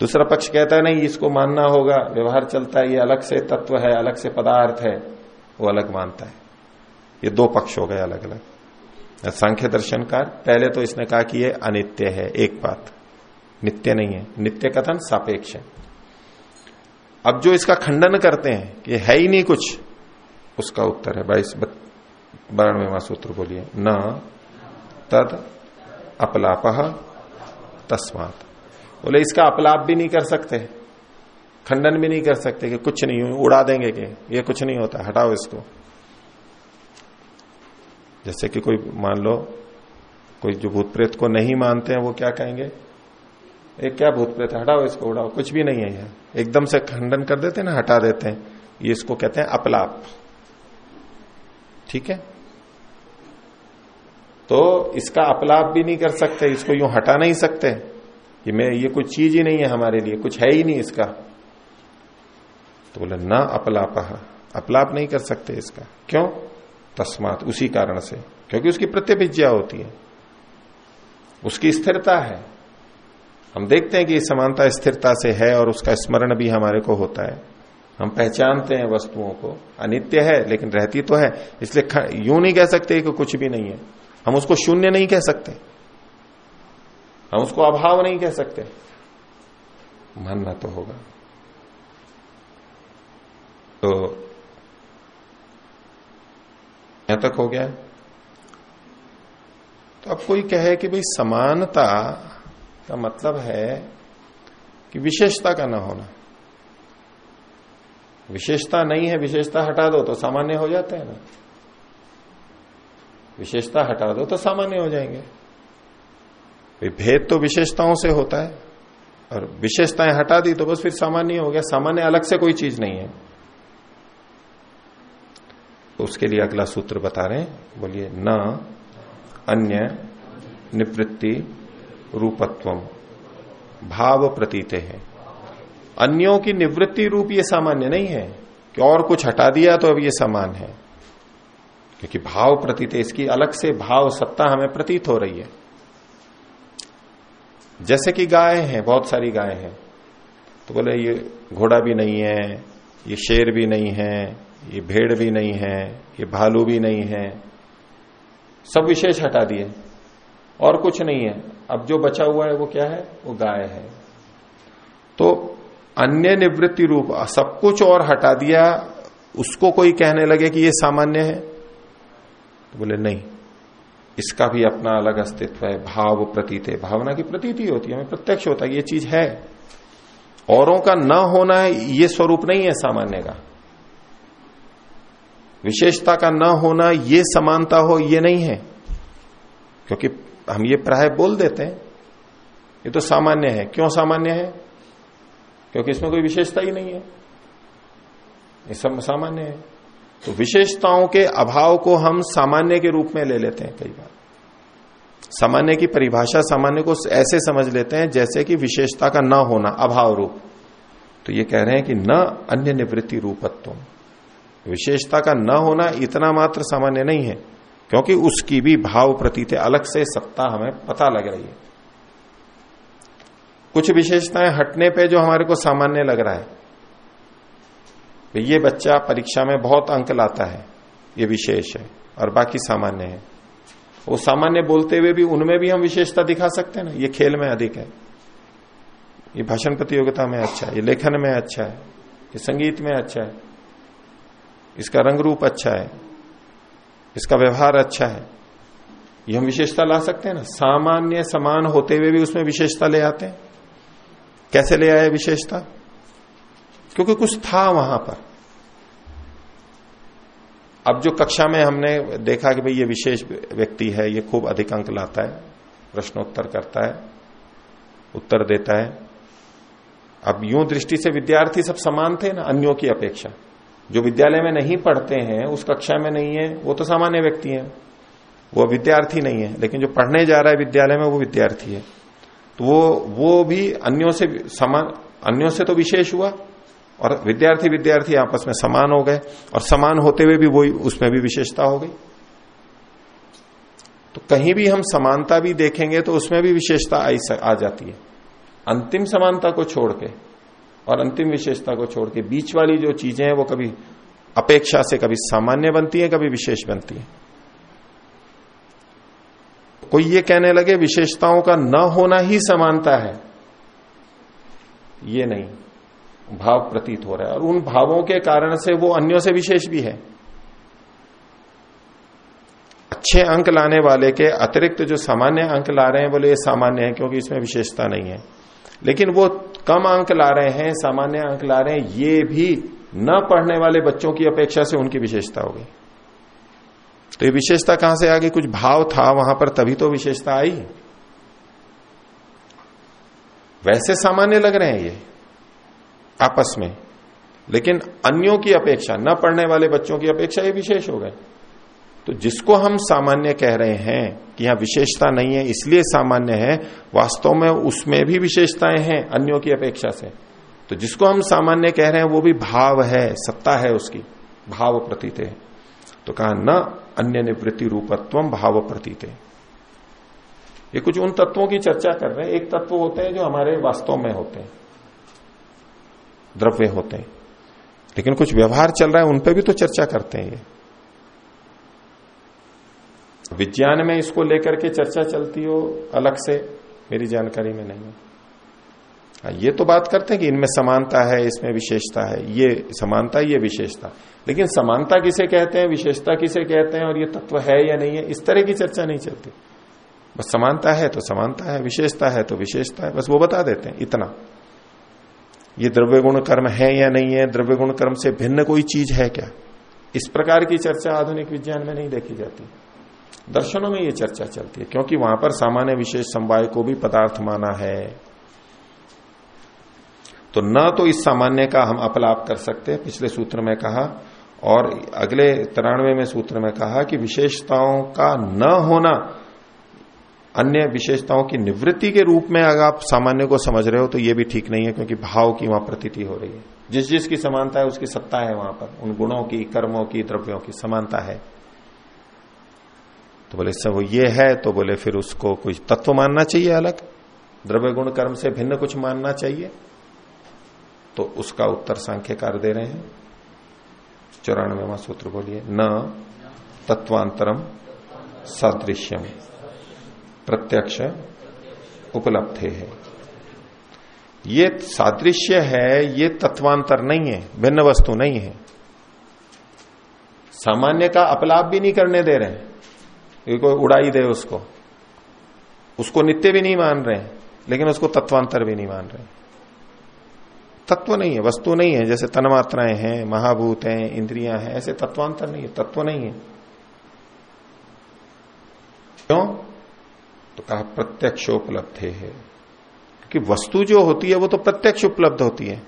दूसरा पक्ष कहता है, नहीं, इसको मानना होगा। व्यवहार चलता है, ये अलग से तत्व है, अलग से पदार्थ है, वो अलग मानता है। ये दो पक्ष हो गए अलग अलग सांख्य दर्शनकार, पहले तो इसने कहा कि ये अनित्य है, एक बात। नित्य नहीं है। नित्य कथन सापेक्ष है। अब जो इसका खंडन करते हैं कि है ही नहीं कुछ, उसका उत्तर है। बाईस बारहवें सूत्र बोलिए। न तद अपलाप तस्मात। बोले, इसका अपलाप भी नहीं कर सकते, खंडन भी नहीं कर सकते कि कुछ नहीं उड़ा देंगे कि ये कुछ नहीं होता, हटाओ इसको। जैसे कि कोई, मान लो, कोई जो भूत प्रेत को नहीं मानते हैं, वो क्या कहेंगे? एक क्या भूत प्रेत हटाओ इसको, उड़ाओ, कुछ भी नहीं है यह। एकदम से खंडन कर देते हैं ना, हटा देते हैं। ये इसको कहते हैं अपलाप। ठीक है? तो इसका अपलाप भी नहीं कर सकते, इसको यूँ हटा नहीं सकते। कि मैं ये कुछ चीज़ ही नहीं है हमारे लिए, कुछ है ही नहीं इसका। तो बोले, ना अपलाप। अपलाप नहीं कर सकते इसका। क्यों? तस्मात उसी कारण से। क्योंकि उसकी प्रत्यभिज्ञा होती है। उसकी स्थिरता है। हम देखते हैं कि समानता स्थिरता से है और उसका स्मरण भी हमारे को होता है। हम पहचानते हैं वस्तुओं को। अनित्य है, लेकिन रहती तो है। इसलिए यूँ नहीं कह सकते कि कुछ भी नहीं है। हम उसको शून्य नहीं कह सकते। हम उसको अभाव नहीं कह सकते। मानना तो होगा। तो यहाँ तक हो गया। तो अब कोई कहे कि भाई समानता का मतलब है कि विशेषता का ना होना। विशेषता नहीं है, विशेषता हटा दो तो सामान्य हो जाते हैं ना। विशेषता हटा दो तो सामान्य हो जाएँगे। भेद तो विशेषताओं से होता है। और विशेषताएँ हटा दी तो बस फिर सामान्य हो गया। सामान्य अलग से कोई चीज़ नहीं है। तो उसके लिए अगला सूत्र बता रहे हैं। बोलिए, न अन्य निवृत्ति रूपत्व भाव प्रतीत है। अन्यों की निवृत्ति रूप ये सामान्य नहीं है। कि और कुछ हटा दिया तो अब ये समान है। क्योंकि भाव प्रतीत इसकी अलग से भाव सत्ता हमें प्रतीत हो रही है। जैसे कि गाय हैं, बहुत सारी गाय हैं। तो बोले, ये घोड़ा भी नहीं है, ये शेर भी नहीं है, ये भेड़ भी नहीं है, ये भालू भी नहीं है। सब विशेष हटा दिए। और कुछ नहीं है। अब जो बचा हुआ है, वो क्या है? वो गाय है। तो अन्य निवृत्ति रूप, सब कुछ और हटा दिया, उसको कोई कहने लगे कि ये सामान्य है? तो बोले, नहीं इसका भी अपना अलग अस्तित्व है, भाव प्रतीत है। भावना की प्रतीति होती है, हमें प्रत्यक्ष होता है, ये चीज़ है। औरों का न होना है, ये स्वरूप नहीं है सामान्य का। विशेषता का न होना, ये समानता हो, ये नहीं है। क्योंकि हम ये प्राय बोल देते हैं। ये तो सामान्य है। क्यों सामान्य है? क्योंकि इसमें कोई विशेषता ही नहीं है। ये सब सामान्य है। तो विशेषताओं के अभाव को हम सामान्य के रूप में ले लेते हैं कई बार। सामान्य की परिभाषा सामान्य को ऐसे समझ लेते हैं जैसे कि विशेषता का न होना, अभाव रूप। तो ये कह रहे हैं कि न अन्य निवृत्ति रूपत्व विशेषता का न होना इतना मात्र सामान्य नहीं है, क्योंकि उसकी भी भाव प्रतीत अलग से सत्ता हमें पता लग रही है। कुछ विशेषताएँ हटने पे जो हमारे को सामान्य लग रहा है ये बच्चा परीक्षा में बहुत अंक लाता है, ये विशेष है, और बाकी सामान्य है। वो सामान्य बोलते हुए भी उनमें भी हम विशेषता दिखा सकते हैं ना, ये खेल में अधिक है। ये भाषण प्रतियोगिता में अच्छा है, ये लेखन में अच्छा है, ये संगीत में अच्छा है, इसका रंग रूप अच्छा है, इसका व्यवहार अच्छा है। ये हम विशेषता ला सकते हैं ना, सामान्य समान होते हुए भी उसमें विशेषता ले आते हैं। कैसे ले आए विशेषता? क्योंकि कुछ था वहाँ पर। अब जो कक्षा में हमने देखा कि भाई ये विशेष व्यक्ति है, ये खूब अधिक अंक लाता है, प्रश्नोत्तर करता है, उत्तर देता है। अब यूँ दृष्टि से विद्यार्थी सब समान थे ना, अन्यों की अपेक्षा। जो विद्यालय में नहीं पढ़ते हैं, उस कक्षा में नहीं है, वो तो सामान्य व्यक्ति है। वो विद्यार्थी नहीं है, लेकिन जो पढ़ने जा रहा है विद्यालय में, वो विद्यार्थी है। तो वो वो भी अन्यों से समान, अन्यों से तो विशेष हुआ। और विद्यार्थी विद्यार्थी आपस में समान हो गए और समान होते हुए भी वही उसमें भी विशेषता हो गई। तो कहीं भी हम समानता भी देखेंगे तो उसमें भी विशेषता आ जाती है। अंतिम समानता को छोड़ के और अंतिम विशेषता को छोड़ के बीच वाली जो चीज़ें हैं वो कभी अपेक्षा से कभी सामान्य बनती है, कभी विशेष बनती है। कोई ये कहने लगे, विशेषताओं का न होना ही समानता है। ये नहीं। भाव प्रतीत हो रहा है। और उन भावों के कारण से वो अन्यों से विशेष भी है। अच्छे अंक लाने वाले के अतिरिक्त जो सामान्य अंक ला रहे हैं बोले ये सामान्य है, क्योंकि इसमें विशेषता नहीं है। लेकिन वो कम अंक ला रहे हैं, सामान्य अंक ला रहे हैं, ये भी न पढ़ने वाले बच्चों की अपेक्षा से उनकी विशेषता हो गई। तो ये विशेषता कहाँ से आ गई? कुछ भाव था वहाँ पर, तभी तो विशेषता आई। वैसे सामान्य लग रहे हैं ये। आपस में। लेकिन अन्यों की अपेक्षा, न पढ़ने वाले बच्चों की अपेक्षा ये विशेष हो गए तो जिसको हम सामान्य कह रहे हैं कि यहाँ विशेषता नहीं है, इसलिए सामान्य है, वास्तव में उसमें भी विशेषताएँ हैं अन्यों की अपेक्षा से। तो जिसको हम सामान्य कह रहे हैं, वो भी भाव है, सत्ता है उसकी, भाव प्रतीत है। तो कहा, न अन्य निवृत्ति रूपत्व भाव प्रतीत। ये कुछ उन तत्वों की चर्चा कर रहे हैं। एक तत्व होते हैं जो हमारे वास्तव में होते हैं। द्रव्य होते हैं। लेकिन कुछ व्यवहार चल रहा है उन पर भी तो चर्चा करते हैं ये। विज्ञान में इसको लेकर के चर्चा चलती हो अलग से मेरी जानकारी में नहीं। है हाँ, ये तो बात करते हैं कि इनमें समानता है इसमें विशेषता है। ये समानता ये विशेषता। लेकिन समानता किसे कहते हैं विशेषता किसे कहते हैं और ये तत्व है या नहीं है इस तरह की चर्चा नहीं चलती। बस समानता है तो समानता है विशेषता है तो विशेषता है बस वो बता देते हैं इतना। ये द्रव्य गुण कर्म है या नहीं है द्रव्य गुण कर्म से भिन्न कोई चीज़ है क्या? इस प्रकार की चर्चा आधुनिक विज्ञान में नहीं देखी जाती। दर्शनों में ये चर्चा चलती है, क्योंकि वहाँ पर सामान्य विशेष समवाय को भी पदार्थ माना है। तो न तो इस सामान्य का हम अपलाप कर सकते हैं, पिछले सूत्र में कहा, और अगले तिरानवे में सूत्र में कहा कि विशेषताओं का न होना अन्य विशेषताओं की निवृत्ति के रूप में अगर आप सामान्य को समझ रहे हो तो ये भी ठीक नहीं है, क्योंकि भाव की वहाँ प्रतीति हो रही है। जिस जिसकी समानता है, उसकी सत्ता है वहाँ पर। उन गुणों की, कर्मों की, द्रव्यों की समानता है। तो बोले सब ये है तो बोले, फिर उसको कुछ तत्व मानना चाहिए अलग। द्रव्य गुण कर्म से भिन्न कुछ मानना चाहिए। तो उसका उत्तर सांख्यकार दे रहे हैं। चौरानवेवा सूत्र बोलिए, न तत्वांतरम सदृश्यम। प्रत्यक्ष उपलब्ध है। ये सादृश्य है, ये तत्वांतर नहीं है, भिन्न वस्तु नहीं है। सामान्य का अपलाप भी नहीं करने दे रहे कोई उड़ाई दे उसको। उसको नित्य भी नहीं मान रहे हैं, लेकिन उसको तत्वांतर भी नहीं मान रहे तत्व नहीं है, वस्तु नहीं है, जैसे तन्मात्राएँ हैं, महाभूत हैं, इंद्रियाँ हैं, ऐसे तत्वांतर नहीं है, तत्व नहीं है। क्यों? तो कहा प्रत्यक्ष उपलब्ध है। कि वस्तु जो होती है, वो तो प्रत्यक्ष उपलब्ध होती है।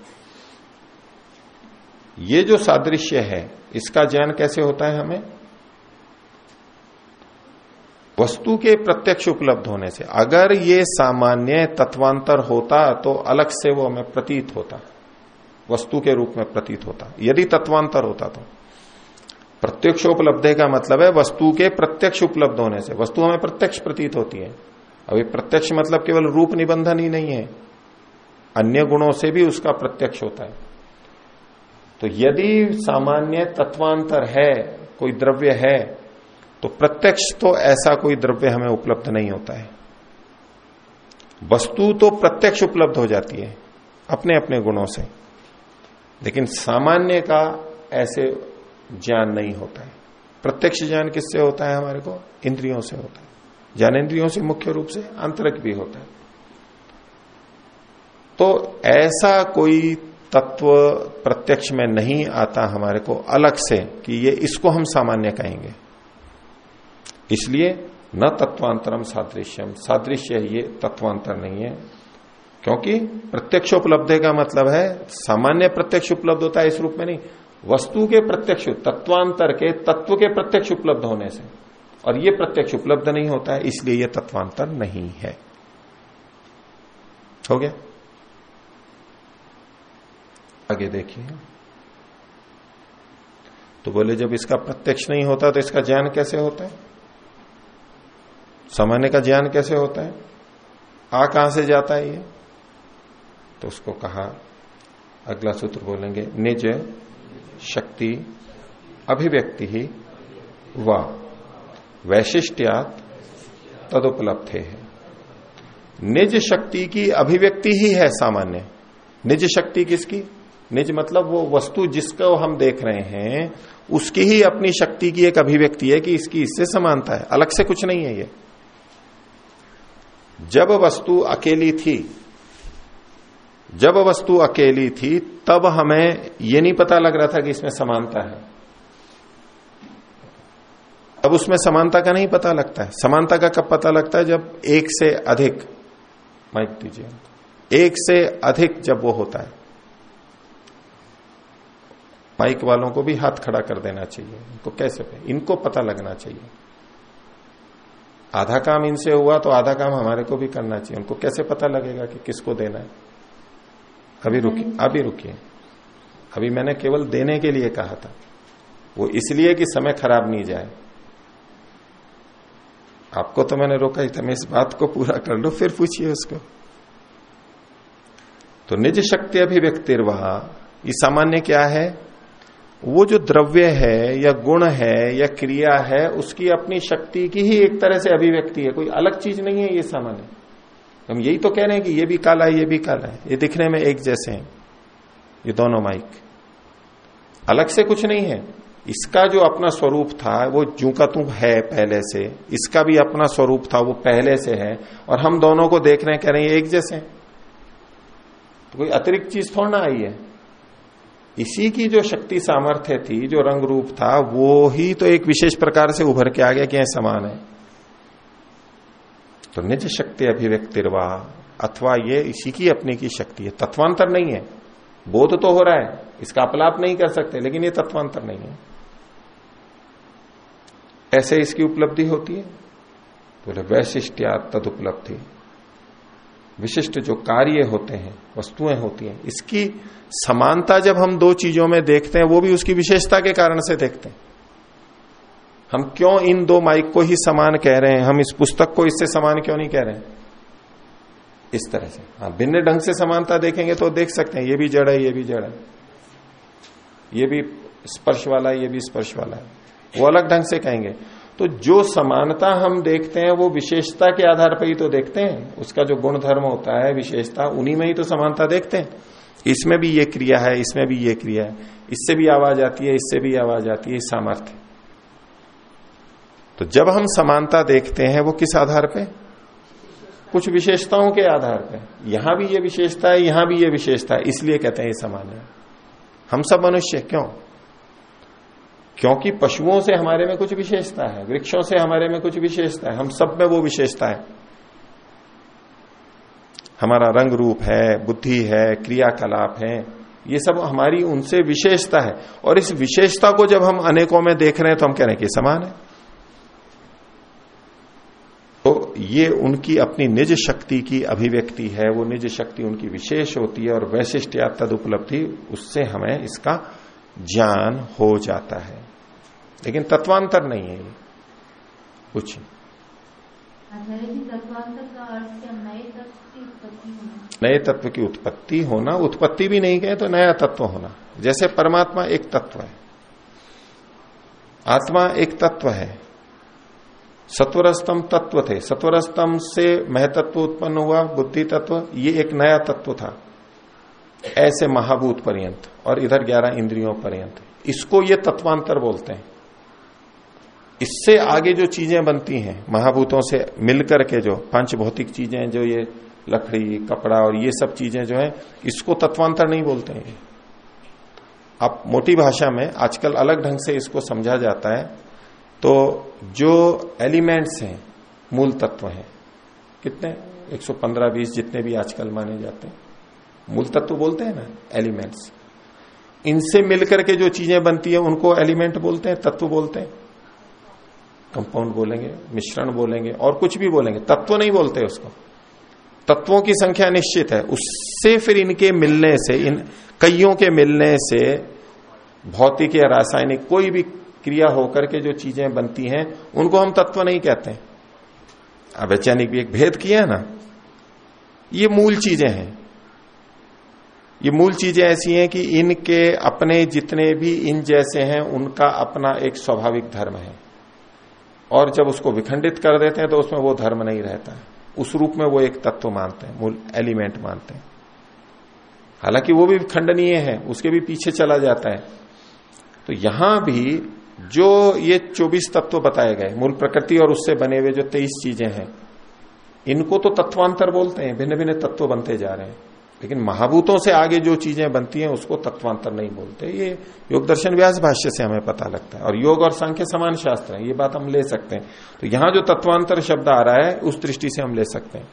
ये जो सादृश्य है, इसका ज्ञान कैसे होता है हमें? वस्तु के प्रत्यक्ष उपलब्ध होने से। अगर ये सामान्य तत्वांतर होता तो अलग से वो हमें प्रतीत होता। वस्तु के रूप में प्रतीत होता। यदि तत्वांतर होता तो। प्रत्यक्ष उपलब्ध का मतलब है वस्तु के प्रत्यक्ष उपलब्ध होने से। वस्तु हमें प्रत्यक्ष प्रतीत होती है। अभी प्रत्यक्ष मतलब केवल रूप निबंधन ही नहीं है। अन्य गुणों से भी उसका प्रत्यक्ष होता है। तो यदि सामान्य तत्वांतर है, कोई द्रव्य है तो प्रत्यक्ष तो ऐसा कोई द्रव्य हमें उपलब्ध नहीं होता है। वस्तु तो प्रत्यक्ष उपलब्ध हो जाती है अपने अपने गुणों से। लेकिन सामान्य का ऐसे ज्ञान नहीं होता है। प्रत्यक्ष ज्ञान किससे होता है हमारे को? इंद्रियों से होता है। ज्ञानेन्द्रियों से मुख्य रूप से आंतरिक भी होता है। तो ऐसा कोई तत्व प्रत्यक्ष में नहीं आता हमारे को अलग से कि ये इसको हम सामान्य कहेंगे। इसलिए न तत्वांतरम सादृश्यम। सादृश्य ये तत्वांतर नहीं है। क्योंकि प्रत्यक्ष उपलब्ध का मतलब है, सामान्य प्रत्यक्ष उपलब्ध होता है इस रूप में नहीं। वस्तु के प्रत्यक्ष, तत्वांतर के, तत्व के प्रत्यक्ष उपलब्ध होने से। और ये प्रत्यक्ष उपलब्ध नहीं होता है, इसलिए ये तत्वांतर नहीं है। हो गया? आगे देखिए। तो बोले, जब इसका प्रत्यक्ष नहीं होता तो इसका ज्ञान कैसे होता है? सामान्य का ज्ञान कैसे होता है? आ कहाँ से जाता है ये? तो उसको कहा, अगला सूत्र बोलेंगे, निज शक्ति, अभिव्यक्ति ही व। वैशिष्ट्यात तदुपलब्ध है। निज शक्ति की अभिव्यक्ति ही है सामान्य। निज शक्ति किसकी? निज मतलब वो वस्तु जिसको हम देख रहे हैं, उसकी ही अपनी शक्ति की एक अभिव्यक्ति है कि इसकी इससे समानता है। अलग से कुछ नहीं है ये। जब वस्तु अकेली थी जब वस्तु अकेली थी, तब हमें ये नहीं पता लग रहा था कि इसमें समानता है। अब उसमें समानता का नहीं पता लगता है। समानता का कब पता लगता है? जब एक से अधिक, माइक दीजिए एक से अधिक जब वो होता है। माइक वालों को भी हाथ खड़ा कर देना चाहिए। इनको कैसे पे? इनको पता लगना चाहिए। आधा काम इनसे हुआ तो आधा काम हमारे को भी करना चाहिए। उनको कैसे पता लगेगा कि किसको देना है? अभी रुकिए अभी रुकिए। अभी मैंने केवल देने के लिए कहा था। वो इसलिए कि समय खराब नहीं जाए। आपको तो मैंने रोका ही था, मैं इस बात को पूरा कर लो, फिर पूछिए उसको। तो निज शक्ति अभिव्यक्ति ये सामान्य क्या है? वो जो द्रव्य है, या गुण है, या क्रिया है, उसकी अपनी शक्ति की ही एक तरह से अभिव्यक्ति है। कोई अलग चीज़ नहीं है ये सामान्य। हम यही तो कह रहे हैं कि ये भी काला है, ये भी काला है। ये दिखने में एक जैसे हैं। ये दोनों माइक। अलग से कुछ नहीं है। इसका जो अपना स्वरूप था, वो जू का तू है पहले से, इसका भी अपना स्वरूप था, वो पहले से है, और हम दोनों को देख रहे हैं, कह रहे हैं एक जैसे तो कोई अतिरिक्त चीज़ थोड़ा ना आई है। इसी की जो शक्ति सामर्थ्य थी, जो रंग रूप था, वो ही तो एक विशेष प्रकार से उभर के आ गया कि समान है। तो निज शक्ति अभिव्यक्तिर्वा, अथवा ये इसी की अपनी की शक्ति है। तत्वांतर नहीं है। बोध तो हो रहा है, इसका अपलाप नहीं कर सकते, लेकिन ये तत्वांतर नहीं है। ऐसे इसकी उपलब्धि होती है। बोले वैशिष्ट्या तद उपलब्धि विशिष्ट जो कार्य होते हैं, वस्तुएँ होती हैं, इसकी समानता जब हम दो चीज़ों में देखते हैं, वो भी उसकी विशेषता के कारण से देखते हैं। हम क्यों इन दो माइक को ही समान कह रहे हैं? हम इस पुस्तक को इससे समान क्यों नहीं कह रहे हैं? इस तरह से। हाँ भिन्न ढंग से समानता देखेंगे तो देख सकते हैं। ये भी जड़ है, ये भी जड़ है। ये भी स्पर्श वाला है, ये भी स्पर्श वाला है। वो अलग ढंग से कहेंगे। तो जो समानता हम देखते हैं, वो विशेषता के आधार पर ही तो देखते हैं। उसका जो गुण धर्म होता है, विशेषता, उन्हीं में ही तो समानता देखते हैं। इसमें भी ये क्रिया है, इसमें भी ये क्रिया है। इससे भी आवाज़ आती है, इससे भी आवाज़ आती है सामर्थ्य। तो जब हम समानता देखते हैं, वो किस आधार पे? कुछ विशेषताओं के आधार पर यहाँ भी ये विशेषता है, यहाँ भी ये विशेषता है, इसलिए कहते हैं ये समान है हम सब मनुष्य क्यों? क्योंकि पशुओं से हमारे में कुछ विशेषता है, वृक्षों से हमारे में कुछ विशेषता है, हम सब में वो विशेषता है। हमारा रंग रूप है, बुद्धि है, क्रियाकलाप है, ये सब हमारी उनसे विशेषता है। और इस विशेषता को जब हम अनेकों में देख रहे हैं तो हम कह रहे हैं कि समान है तो ये उनकी अपनी निज शक्ति की अभिव्यक्ति है वो निज शक्ति उनकी विशेष होती है और वैशिष्ट या तद उपलब्धि उससे हमें इसका ज्ञान हो जाता है। लेकिन तत्वांतर नहीं है ये। कुछ। नए तत्व की उत्पत्ति होना उत्पत्ति भी नहीं कहे तो नया तत्व होना। जैसे परमात्मा एक तत्व है आत्मा एक तत्व है सत्वरस्तम तत्व थे। सत्वरस्तम से महतत्व उत्पन्न हुआ, बुद्धि तत्व, ये एक नया तत्व था। ऐसे महाभूत पर्यंत और इधर ग्यारह इंद्रियों पर्यंत। इसको ये तत्वांतर बोलते हैं। इससे आगे जो चीज़ें बनती हैं, महाभूतों से मिलकर के जो पंच भौतिक चीज़ें, जो ये लकड़ी, कपड़ा और ये सब चीज़ें जो है, इसको तत्वांतर नहीं बोलते हैं। आप मोटी भाषा में आजकल अलग ढंग से इसको समझा जाता है। तो जो एलिमेंट्स हैं, मूल तत्व हैं, कितने? 115 20 जितने भी आजकल माने जाते हैं। मूल तत्व बोलते हैं ना, एलिमेंट्स। इनसे मिलकर के जो चीज़ें बनती है, उनको एलिमेंट बोलते हैं, तत्व बोलते हैं। कंपाउंड बोलेंगे, मिश्रण बोलेंगे, और कुछ भी बोलेंगे। तत्व नहीं बोलते उसको। तत्वों की संख्या निश्चित है। उससे फिर इनके मिलने से, इन कईयों के मिलने से, भौतिक या रासायनिक कोई भी क्रिया होकर के जो चीज़ें बनती हैं, उनको हम तत्व नहीं कहते अवैज्ञानिक भी एक भेद किया है ना। ये मूल चीज़ें हैं। ये मूल चीज़ें ऐसी हैं कि इनके अपने जितने भी इन जैसे हैं, उनका अपना एक स्वाभाविक धर्म है। और जब उसको विखंडित कर देते हैं तो उसमें वो धर्म नहीं रहता है। उस रूप में वो एक तत्व मानते हैं, मूल एलिमेंट मानते हैं। हालाँकि वो भी खंडनीय है, उसके भी पीछे चला जाता है। तो यहाँ भी जो ये 24 तत्व बताए गए, मूल प्रकृति और उससे बने हुए जो 23 चीज़ें हैं, इनको तो तत्वांतर बोलते हैं भिन्न भिन्न तत्व बनते जा रहे हैं। लेकिन महाभूतों से आगे जो चीज़ें बनती हैं, उसको तत्वांतर नहीं बोलते। ये योग दर्शन व्यास भाष्य से हमें पता लगता है। और योग और संख्य समान शास्त्र है, ये बात हम ले सकते हैं। तो यहाँ जो तत्वांतर शब्द आ रहा है, उस दृष्टि से हम ले सकते हैं।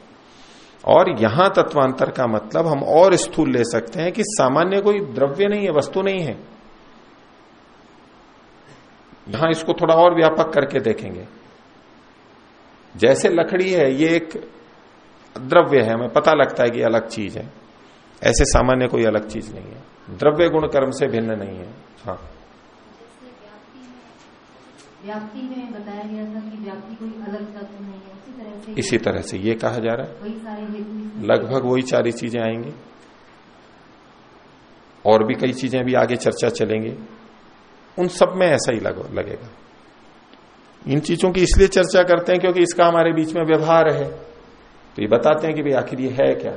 और यहाँ तत्वांतर का मतलब हम और स्थूल ले सकते हैं कि सामान्य कोई द्रव्य नहीं है, वस्तु नहीं है। यहाँ इसको थोड़ा और व्यापक करके देखेंगे। जैसे लकड़ी है ये एक द्रव्य है हमें पता लगता है कि अलग चीज़ है। ऐसे सामान्य कोई अलग चीज़ नहीं है। द्रव्य गुण कर्म से भिन्न नहीं है। हाँ। व्याप्ति में बताया गया था कि व्याप्ति कोई अलग तत्व नहीं है। उसी तरह से इसी तरह से ये कहा जा रहा है। वही सारे लगभग वही सारी चीज़ें आएँगी। और भी कई चीज़ें भी आगे चर्चा चलेंगी। उन सब में ऐसा ही लग, लगेगा। इन चीज़ों की इसलिए चर्चा करते हैं क्योंकि इसका हमारे बीच में व्यवहार है। तो ये बताते हैं कि भाई आखिर ये है क्या?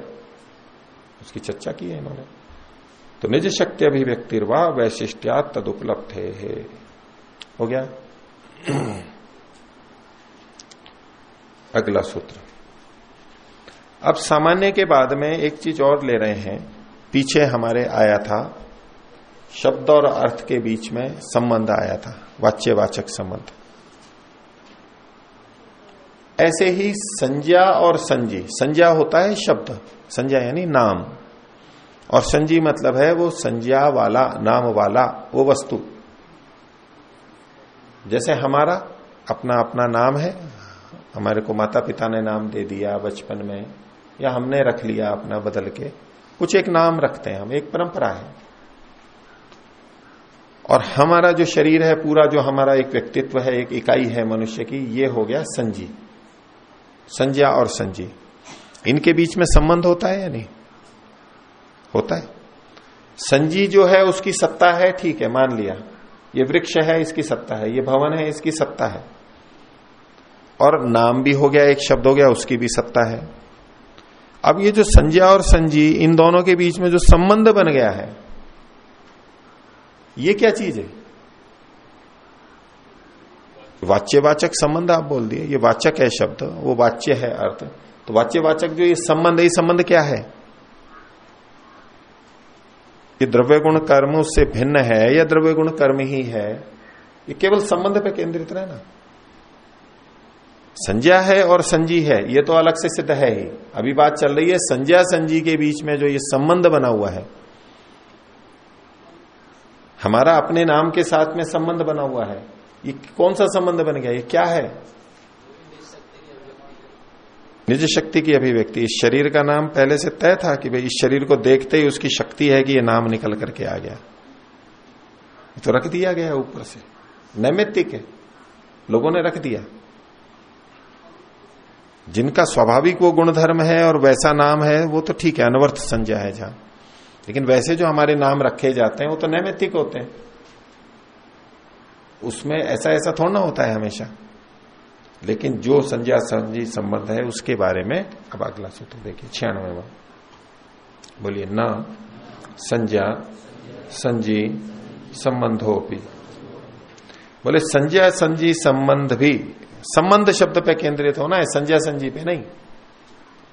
उसकी चर्चा की है इन्होंने। तो निज शक्ति अभिव्यक्तिर्वा वैशिष्ट्या तदुपलब्ध। है हो गया? अगला सूत्र। अब सामान्य के बाद में एक चीज़ और ले रहे हैं। पीछे हमारे आया था। शब्द और अर्थ के बीच में संबंध आया था, वाच्यवाचक संबंध। ऐसे ही संज्ञा और संजी संज्ञा होता है शब्द, संज्ञा यानी नाम। और संजी मतलब है वो संज्ञा वाला, नाम वाला, वो वस्तु। जैसे हमारा अपना अपना नाम है, हमारे को माता पिता ने नाम दे दिया बचपन में, या हमने रख लिया अपना बदल के, कुछ एक नाम रखते हैं हम, एक परंपरा है। और हमारा जो शरीर है, पूरा जो हमारा एक व्यक्तित्व है, एक इकाई है मनुष्य की, ये हो गया संजी। संज्ञा और संजी। इनके बीच में संबंध होता है या नहीं? होता है। संजी जो है, उसकी सत्ता है, ठीक है, मान लिया। ये वृक्ष है, इसकी सत्ता है। ये भवन है, इसकी सत्ता है। और नाम भी हो गया, एक शब्द हो गया, उसकी भी सत्ता है। अब ये जो संज्ञा और संजी, इन दोनों के बीच में जो संबंध बन गया है ये क्या चीज़ है? वाच्यवाचक संबंध आप बोल दिए, ये वाचक है शब्द, वो वाच्य है अर्थ। तो वाच्यवाचक जो ये संबंध है, ये संबंध क्या है? ये द्रव्य गुण कर्म उससे भिन्न है या द्रव्य गुण कर्म ही है? ये केवल संबंध पे केंद्रित रहे ना संज्ञा है और संजी है, ये तो अलग से सिद्ध है ही। अभी बात चल रही है संज्ञा संजी के बीच में जो ये संबंध बना हुआ है। हमारा अपने नाम के साथ में संबंध बना हुआ है। ये कौन सा संबंध बन गया? ये क्या है? निज शक्ति की अभिव्यक्ति। इस शरीर का नाम पहले से तय था कि भाई इस शरीर को देखते ही उसकी शक्ति है कि ये नाम निकल करके आ गया। तो रख दिया गया ऊपर से। नैमित्तिक है। लोगों ने रख दिया। जिनका स्वाभाविक वो गुणधर्म है और वैसा नाम है, वो तो ठीक है, अनवर्थ संज्ञा है जहाँ। लेकिन वैसे जो हमारे नाम रखे जाते हैं, वो तो नैमित्तिक होते हैं। उसमें ऐसा ऐसा थोड़ा ना होता है हमेशा। लेकिन जो संज्ञा संजी संबंध है, उसके बारे में अब अगला सूत्र देखिए, छियानवे बोलिए, न, संज्ञा संजी संबंधो भी बोले, संज्ञा संजी संबंध भी, संबंध शब्द पे केंद्रित होना है, संज्ञा संजी पे नहीं।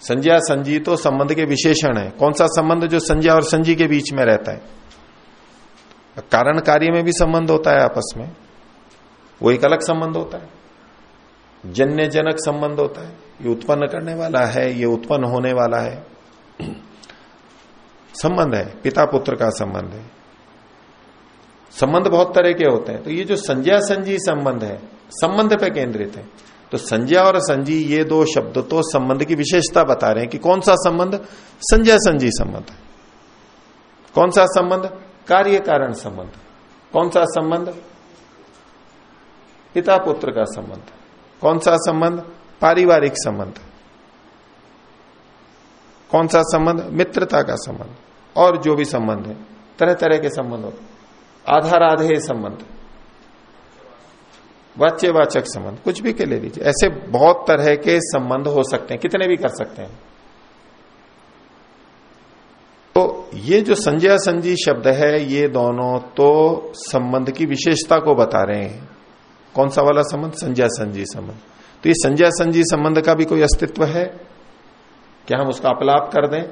संज्ञा संजी तो संबंध के विशेषण है। कौन सा संबंध जो संज्ञा और संजी के बीच में रहता है? कारण कार्य में भी संबंध होता है आपस में। वो एक अलग संबंध होता है। जन्य जनक संबंध होता है। ये उत्पन्न करने वाला है, ये उत्पन्न होने वाला है। संबंध है पिता पुत्र का संबंध है। संबंध बहुत तरह के होते हैं। तो ये जो संज्ञा संजी संबंध है, संबंध पे केंद्रित है। तो संज्ञा और संजी ये दो शब्द तो संबंध की विशेषता बता रहे हैं कि कौन सा संबंध? संजय संजी संबंध। कौन सा संबंध? कार्य कारण संबंध। कौन सा संबंध? पिता पुत्र का संबंध। कौन सा संबंध? पारिवारिक संबंध। कौन सा संबंध? मित्रता का संबंध। और जो भी संबंध है तरह तरह के संबंध। आधार आधे संबंध। वाच्यवाचक संबंध, कुछ भी के ले लीजिए। ऐसे बहुत तरह के संबंध हो सकते हैं, कितने भी कर सकते हैं। तो ये जो संजय संजी शब्द है, ये दोनों तो संबंध की विशेषता को बता रहे हैं। कौन सा वाला संबंध? संजय संजी संबंध। तो ये संजय संजी संबंध का भी कोई अस्तित्व है? क्या हम उसका अपलाप कर दें?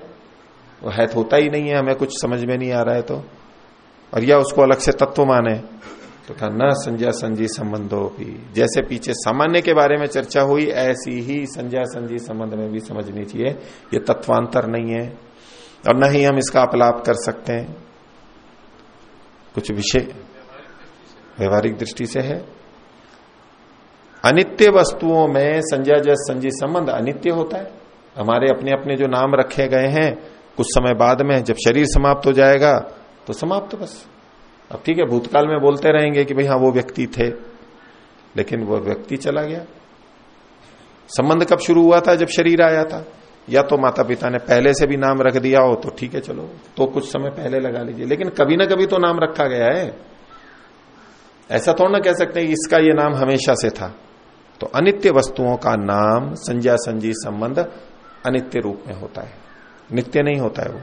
वो है तो होता ही नहीं है, हमें कुछ समझ में नहीं आ रहा है तो। और या उसको अलग से तत्व माने। तो कहा न संजय संजी संबंधो भी जैसे पीछे सामान्य के बारे में चर्चा हुई, ऐसी ही संजय संजी संबंध में भी समझनी चाहिए ये तत्वांतर नहीं है, और न ही हम इसका अपलाप कर सकते हैं। कुछ विषय व्यवहारिक दृष्टि से है। अनित्य वस्तुओं में संजय जस संजी संबंध अनित्य होता है। हमारे अपने अपने जो नाम रखे गए हैं, कुछ समय बाद में जब शरीर समाप्त हो जाएगा तो समाप्त तो बस। अब ठीक है, भूतकाल में बोलते रहेंगे कि भाई हाँ वो व्यक्ति थे, लेकिन वो व्यक्ति चला गया। संबंध कब शुरू हुआ था? जब शरीर आया था। या तो माता पिता ने पहले से भी नाम रख दिया हो तो ठीक है, चलो तो कुछ समय पहले लगा लीजिए। लेकिन कभी ना कभी तो नाम रखा गया है। ऐसा थोड़ा ना कह सकते हैं, इसका ये नाम हमेशा से था। तो अनित्य वस्तुओं का नाम संज्ञा संजी संबंध अनित्य रूप में होता है। नित्य नहीं होता है वो।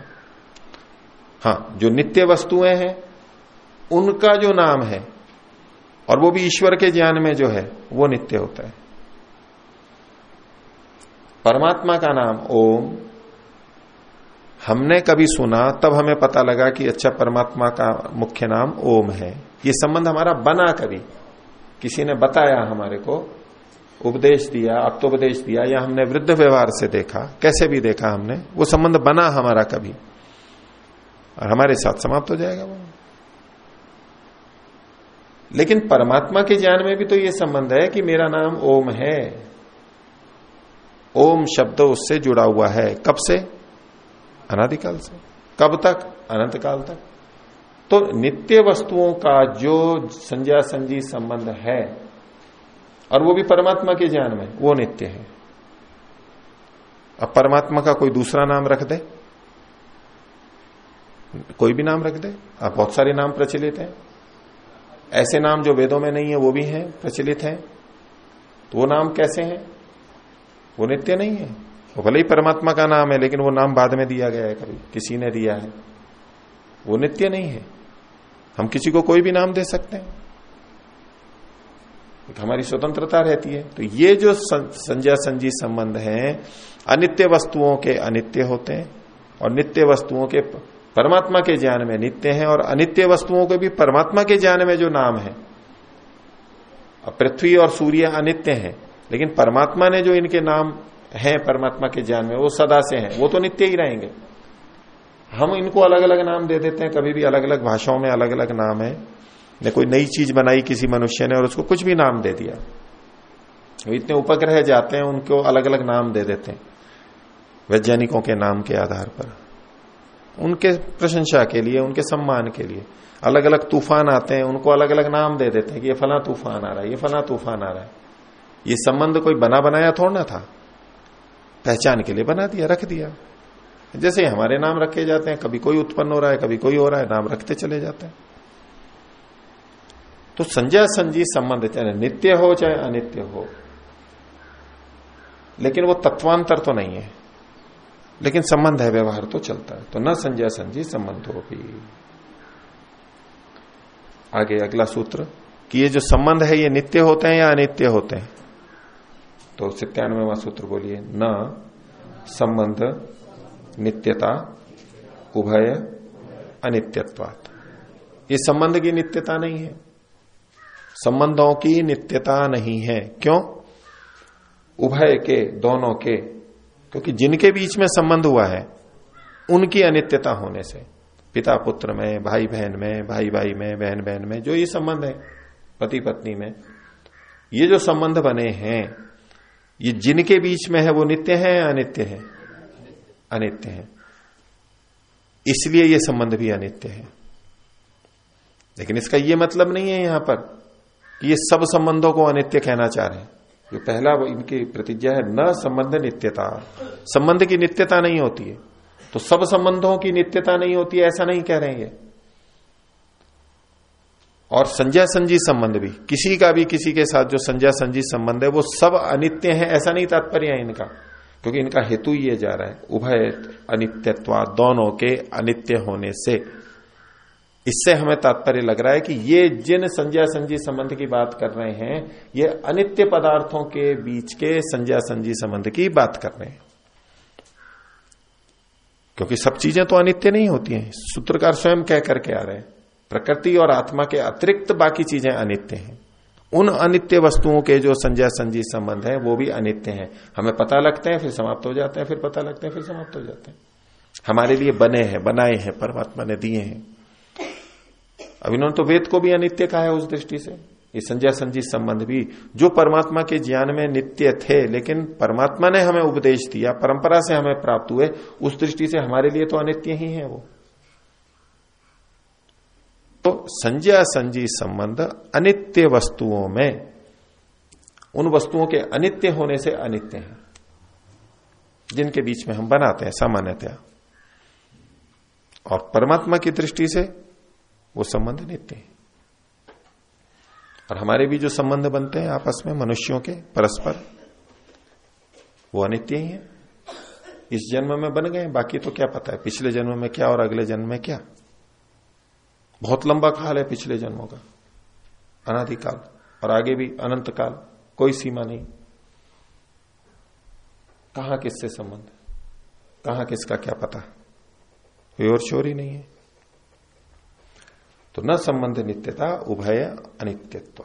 हाँ जो नित्य वस्तुएँ हैं उनका जो नाम है, और वो भी ईश्वर के ज्ञान में जो है, वो नित्य होता है। परमात्मा का नाम ओम, हमने कभी सुना, तब हमें पता लगा कि अच्छा परमात्मा का मुख्य नाम ओम है। ये संबंध हमारा बना कभी। किसी ने बताया हमारे को, उपदेश दिया आप्तोपदेश दिया, या हमने वृद्ध व्यवहार से देखा, कैसे भी देखा हमने, वो संबंध बना हमारा कभी। और हमारे साथ समाप्त हो जाएगा वो। लेकिन परमात्मा के ज्ञान में भी तो ये संबंध है कि मेरा नाम ओम है। ओम शब्द उससे जुड़ा हुआ है। कब से? अनादिकाल से। कब तक? अनंत काल तक। तो नित्य वस्तुओं का जो संज्ञा संजी संबंध है, और वो भी परमात्मा के ज्ञान में, वो नित्य है। अब परमात्मा का कोई दूसरा नाम रख दे। कोई भी नाम रख दे। अब बहुत सारे नाम प्रचलित हैं। ऐसे नाम जो वेदों में नहीं है, वो भी हैं, प्रचलित हैं। तो वो नाम कैसे हैं? वो नित्य नहीं है। वो भले ही परमात्मा का नाम है, लेकिन वो नाम बाद में दिया गया है कभी। किसी ने दिया है। वो नित्य नहीं है। हम किसी को कोई भी नाम दे सकते हैं। एक हमारी स्वतंत्रता रहती है। तो ये जो संजय संजी संबंध है, अनित्य वस्तुओं के अनित्य होते हैं, और नित्य वस्तुओं के परमात्मा के ज्ञान में नित्य है और अनित्य वस्तुओं के भी परमात्मा के ज्ञान में जो नाम है। पृथ्वी और सूर्य अनित्य है, लेकिन परमात्मा ने जो इनके नाम हैं, परमात्मा के ज्ञान में, वो सदा से हैं। वो तो नित्य ही रहेंगे। हम इनको अलग अलग नाम दे देते हैं, कभी भी अलग अलग भाषाओं में अलग अलग नाम है। ने कोई नई चीज़ बनाई किसी मनुष्य ने और उसको कुछ भी नाम दे दिया। इतने उपग्रह जाते हैं, उनको अलग अलग नाम दे देते हैं, वैज्ञानिकों के नाम के आधार पर। उनके प्रशंसा के लिए, उनके सम्मान के लिए। अलग अलग तूफ़ान आते हैं, उनको अलग अलग नाम दे देते हैं कि ये फला तूफ़ान आ रहा है, ये फला तूफ़ान आ रहा है। ये संबंध कोई बना बनाया थोड़ा ना था। पहचान के लिए बना दिया, रख दिया। जैसे हमारे नाम रखे जाते हैं, कभी कोई उत्पन्न हो रहा है, कभी कोई हो रहा है, नाम रखते चले जाते हैं। तो संजय संजीव संबंध, चाहे नित्य हो, चाहे अनित्य हो। लेकिन वो तत्वांतर तो नहीं है। लेकिन संबंध है, व्यवहार तो चलता है। तो न संजय संजी, संबंध हो भी। आगे अगला सूत्र, कि ये जो संबंध है, ये नित्य होते हैं या अनित्य होते हैं? तो सत्यानवे सूत्र बोलिए, न संबंध, नित्यता, उभय, अनित्यत्वात। ये संबंध की नित्यता नहीं है। संबंधों की नित्यता नहीं है। क्यों? उभय के, दोनों के क्योंकि जिनके बीच में संबंध हुआ है, उनकी अनित्यता होने से, पिता, पुत्र में, भाई, बहन में, भाई भाई में, बहन बहन में, जो ये संबंध है, पति, पत्नी में, ये जो संबंध बने हैं, ये जिनके बीच में है, वो नित्य है या अनित्य है? अनित्य है। इसलिए ये संबंध भी अनित्य है। लेकिन इसका ये मतलब नहीं है यहाँ पर कि ये सब संबंधों को अनित्य कहना चाह रहे हैं। जो पहला वो इनकी प्रतिज्ञा है, न संबंध नित्यता। संबंध की नित्यता नहीं होती है। तो सब संबंधों की नित्यता नहीं होती है, ऐसा नहीं कह रहे हैं और संजय संजी संबंध भी, किसी का भी किसी के साथ जो संजय संजी संबंध है, वो सब अनित्य है, ऐसा नहीं तात्पर्य है इनका। क्योंकि इनका हेतु ये जा रहा है, उभय अनित्यत्वा, दोनों के अनित्य होने से। इससे हमें तात्पर्य लग रहा है कि ये जिन संज्ञा संजी संबंध की बात कर रहे हैं, ये अनित्य पदार्थों के बीच के संजय संजी संबंध की बात कर रहे हैं। क्योंकि सब चीज़ें तो अनित्य नहीं होती हैं। सूत्रकार स्वयं कह करके आ रहे हैं, प्रकृति और आत्मा के अतिरिक्त बाकी चीज़ें अनित्य हैं। उन अनित्य वस्तुओं के जो संजय संजी संबंध है, वो भी अनित्य हैं। हमें पता लगते हैं, फिर समाप्त हो जाते हैं, फिर पता लगते हैं, फिर समाप्त हो जाते हैं। हमारे लिए बने हैं, बनाए हैं, परमात्मा ने दिए हैं। अब इन्होंने तो वेद को भी अनित्य कहा है उस दृष्टि से। ये संजय संजी संबंध भी, जो परमात्मा के ज्ञान में नित्य थे, लेकिन परमात्मा ने हमें उपदेश दिया, परंपरा से हमें प्राप्त हुए, उस दृष्टि से हमारे लिए तो अनित्य ही है वो। तो संजय संजी संबंध अनित्य वस्तुओं में, उन वस्तुओं के अनित्य होने से अनित्य हैं, जिनके बीच में हम बनाते हैं, सामान्यतया। और परमात्मा की दृष्टि से वो संबंध नित्य है। और हमारे भी जो संबंध बनते हैं आपस में, मनुष्यों के, परस्पर, वो अनित्य ही है। इस जन्म में बन गए, बाकी तो क्या पता है, पिछले जन्म में क्या और अगले जन्म में क्या। बहुत लंबा काल है पिछले जन्मों का, अनादिकाल, और आगे भी अनंत काल कोई सीमा नहीं। कहा किससे संबंध कहा किसका क्या पता? कोई और शोर ही नहीं है। तो न संबंध नित्यता उभय अनित्यत्व।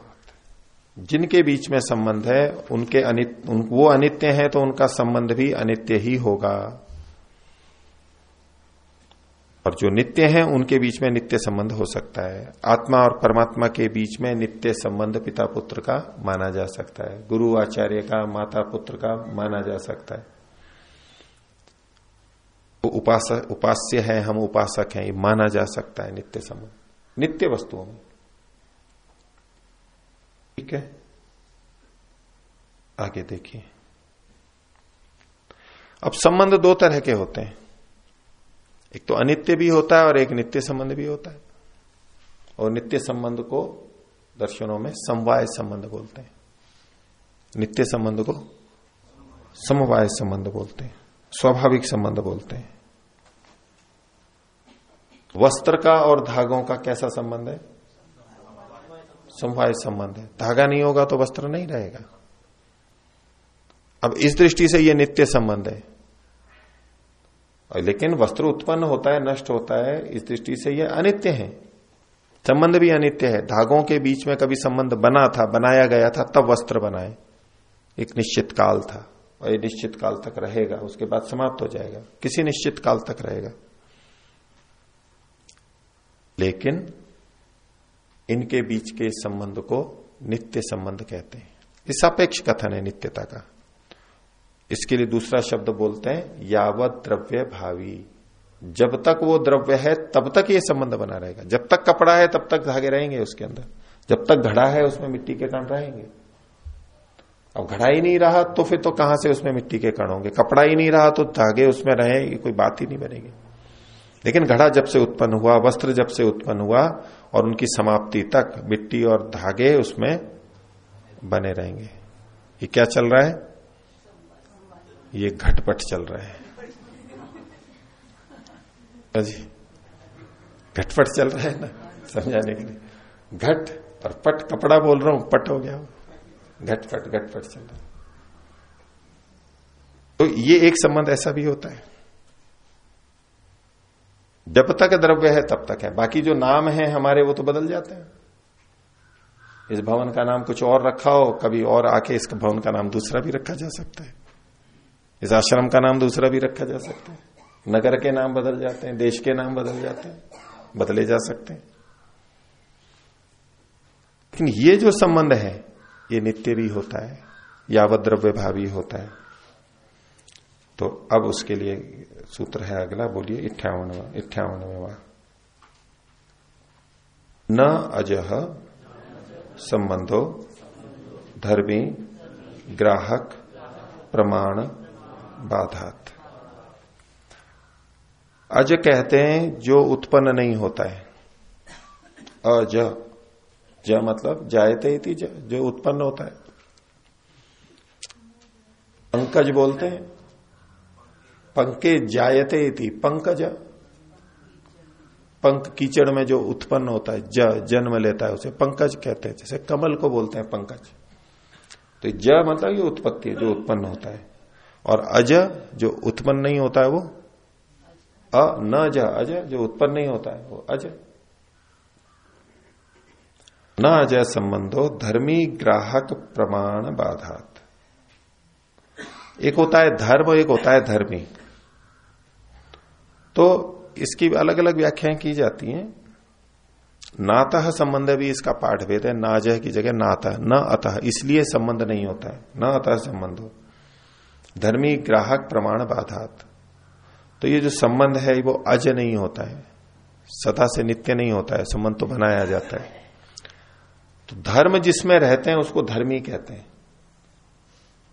जिनके बीच में संबंध है उनके अनित उन, वो अनित्य है तो उनका संबंध भी अनित्य ही होगा। और जो नित्य है उनके बीच में नित्य संबंध हो सकता है। आत्मा और परमात्मा के बीच में नित्य संबंध पिता पुत्र का माना जा सकता है। गुरु आचार्य का माता पुत्र का माना जा सकता है। वो उपासक उपास्य है हम उपासक हैं ये माना जा सकता है नित्य संबंध। नित्य वस्तुओं में ठीक है? आगे देखिए। अब संबंध दो तरह के होते हैं। एक तो अनित्य भी होता है और एक नित्य संबंध भी होता है। और नित्य संबंध को दर्शनों में समवाय संबंध बोलते हैं। नित्य संबंध को समवाय संबंध बोलते हैं। स्वाभाविक संबंध बोलते हैं। वस्त्र का और धागों का कैसा संबंध है? समवाय संबंध है। धागा नहीं होगा तो वस्त्र नहीं रहेगा। अब इस दृष्टि से यह नित्य संबंध है। लेकिन वस्त्र उत्पन्न होता है, नष्ट होता है, इस दृष्टि से यह अनित्य है। संबंध भी अनित्य है। धागों के बीच में कभी संबंध बना था, बनाया गया था, तब वस्त्र बनाए एक निश्चित काल था। और ये निश्चित काल तक रहेगा, उसके बाद समाप्त हो जाएगा। किसी निश्चित काल तक रहेगा। लेकिन इनके बीच के संबंध को नित्य संबंध कहते हैं। इस सापेक्ष कथन है नित्यता का। इसके लिए दूसरा शब्द बोलते हैं, यावत द्रव्य भावी। जब तक वो द्रव्य है, तब तक ये संबंध बना रहेगा। जब तक कपड़ा है, तब तक धागे रहेंगे उसके अंदर। जब तक घड़ा है, उसमें मिट्टी के कण रहेंगे। अब घड़ा ही नहीं रहा तो फिर तो कहाँ से उसमें मिट्टी के कण होंगे? कपड़ा ही नहीं रहा तो धागे उसमें रहे कोई बात ही नहीं बनेगी। लेकिन घड़ा जब से उत्पन्न हुआ, वस्त्र जब से उत्पन्न हुआ, और उनकी समाप्ति तक मिट्टी और धागे उसमें बने रहेंगे। ये क्या चल रहा है? ये घटपट चल रहा है। जी? घटपट चल रहा है ना? समझाने के लिए। घट और पट, कपड़ा बोल रहा हूँ, पट हो गया। घटपट घटपट चल रहा है। तो ये एक संबंध ऐसा भी होता है। जब तक द्रव्य है, तब तक है। बाकी जो नाम है हमारे, वो तो बदल जाते हैं। इस भवन का नाम कुछ और रखा हो, कभी और आके इस भवन का नाम दूसरा भी रखा जा सकता है। इस आश्रम का नाम दूसरा भी रखा जा सकता है। नगर के नाम बदल जाते हैं, देश के नाम बदल जाते हैं, बदले जा सकते हैं। लेकिन ये जो संबंध है, ये नित्य भी होता है, यावत द्रव्य भावी होता है। तो अब उसके लिए सूत्र है अगला, बोलिए इट्ठावनवा इट्ठावनवा। न अजह संबंधो धर्मी ग्राहक प्रमाण बाधात। अज कहते हैं, जो उत्पन्न नहीं होता है। अज, ज मतलब जायते थी जो उत्पन्न होता है। पंकज बोलते हैं पंके जायते थी पंकज। पंक कीचड़ में जो उत्पन्न होता है, ज, जन्म लेता है, उसे पंकज कहते हैं, जैसे कमल को बोलते हैं पंकज। तो ज मतलब ये उत्पत्ति है, जो उत्पन्न होता है। और अज, जो उत्पन्न नहीं होता है, वो अ, न ज, अज, जो उत्पन्न नहीं होता है, वो अज। न अजय संबंधो धर्मी ग्राहक प्रमाण बाधात। एक होता है धर्म, एक होता है धर्मी। तो इसकी अलग अलग व्याख्याएँ की जाती हैं। नातः संबंध भी इसका पाठ भेद है। नाजह की जगह नातः, न अतः, इसलिए संबंध नहीं होता है। न अतः संबंध हो। धर्मी ग्राहक प्रमाण बाधात। तो ये जो संबंध है, वो अज नहीं होता है। सदा से नित्य नहीं होता है। संबंध तो बनाया जाता है। तो धर्म जिसमें रहते हैं, उसको धर्मी कहते हैं।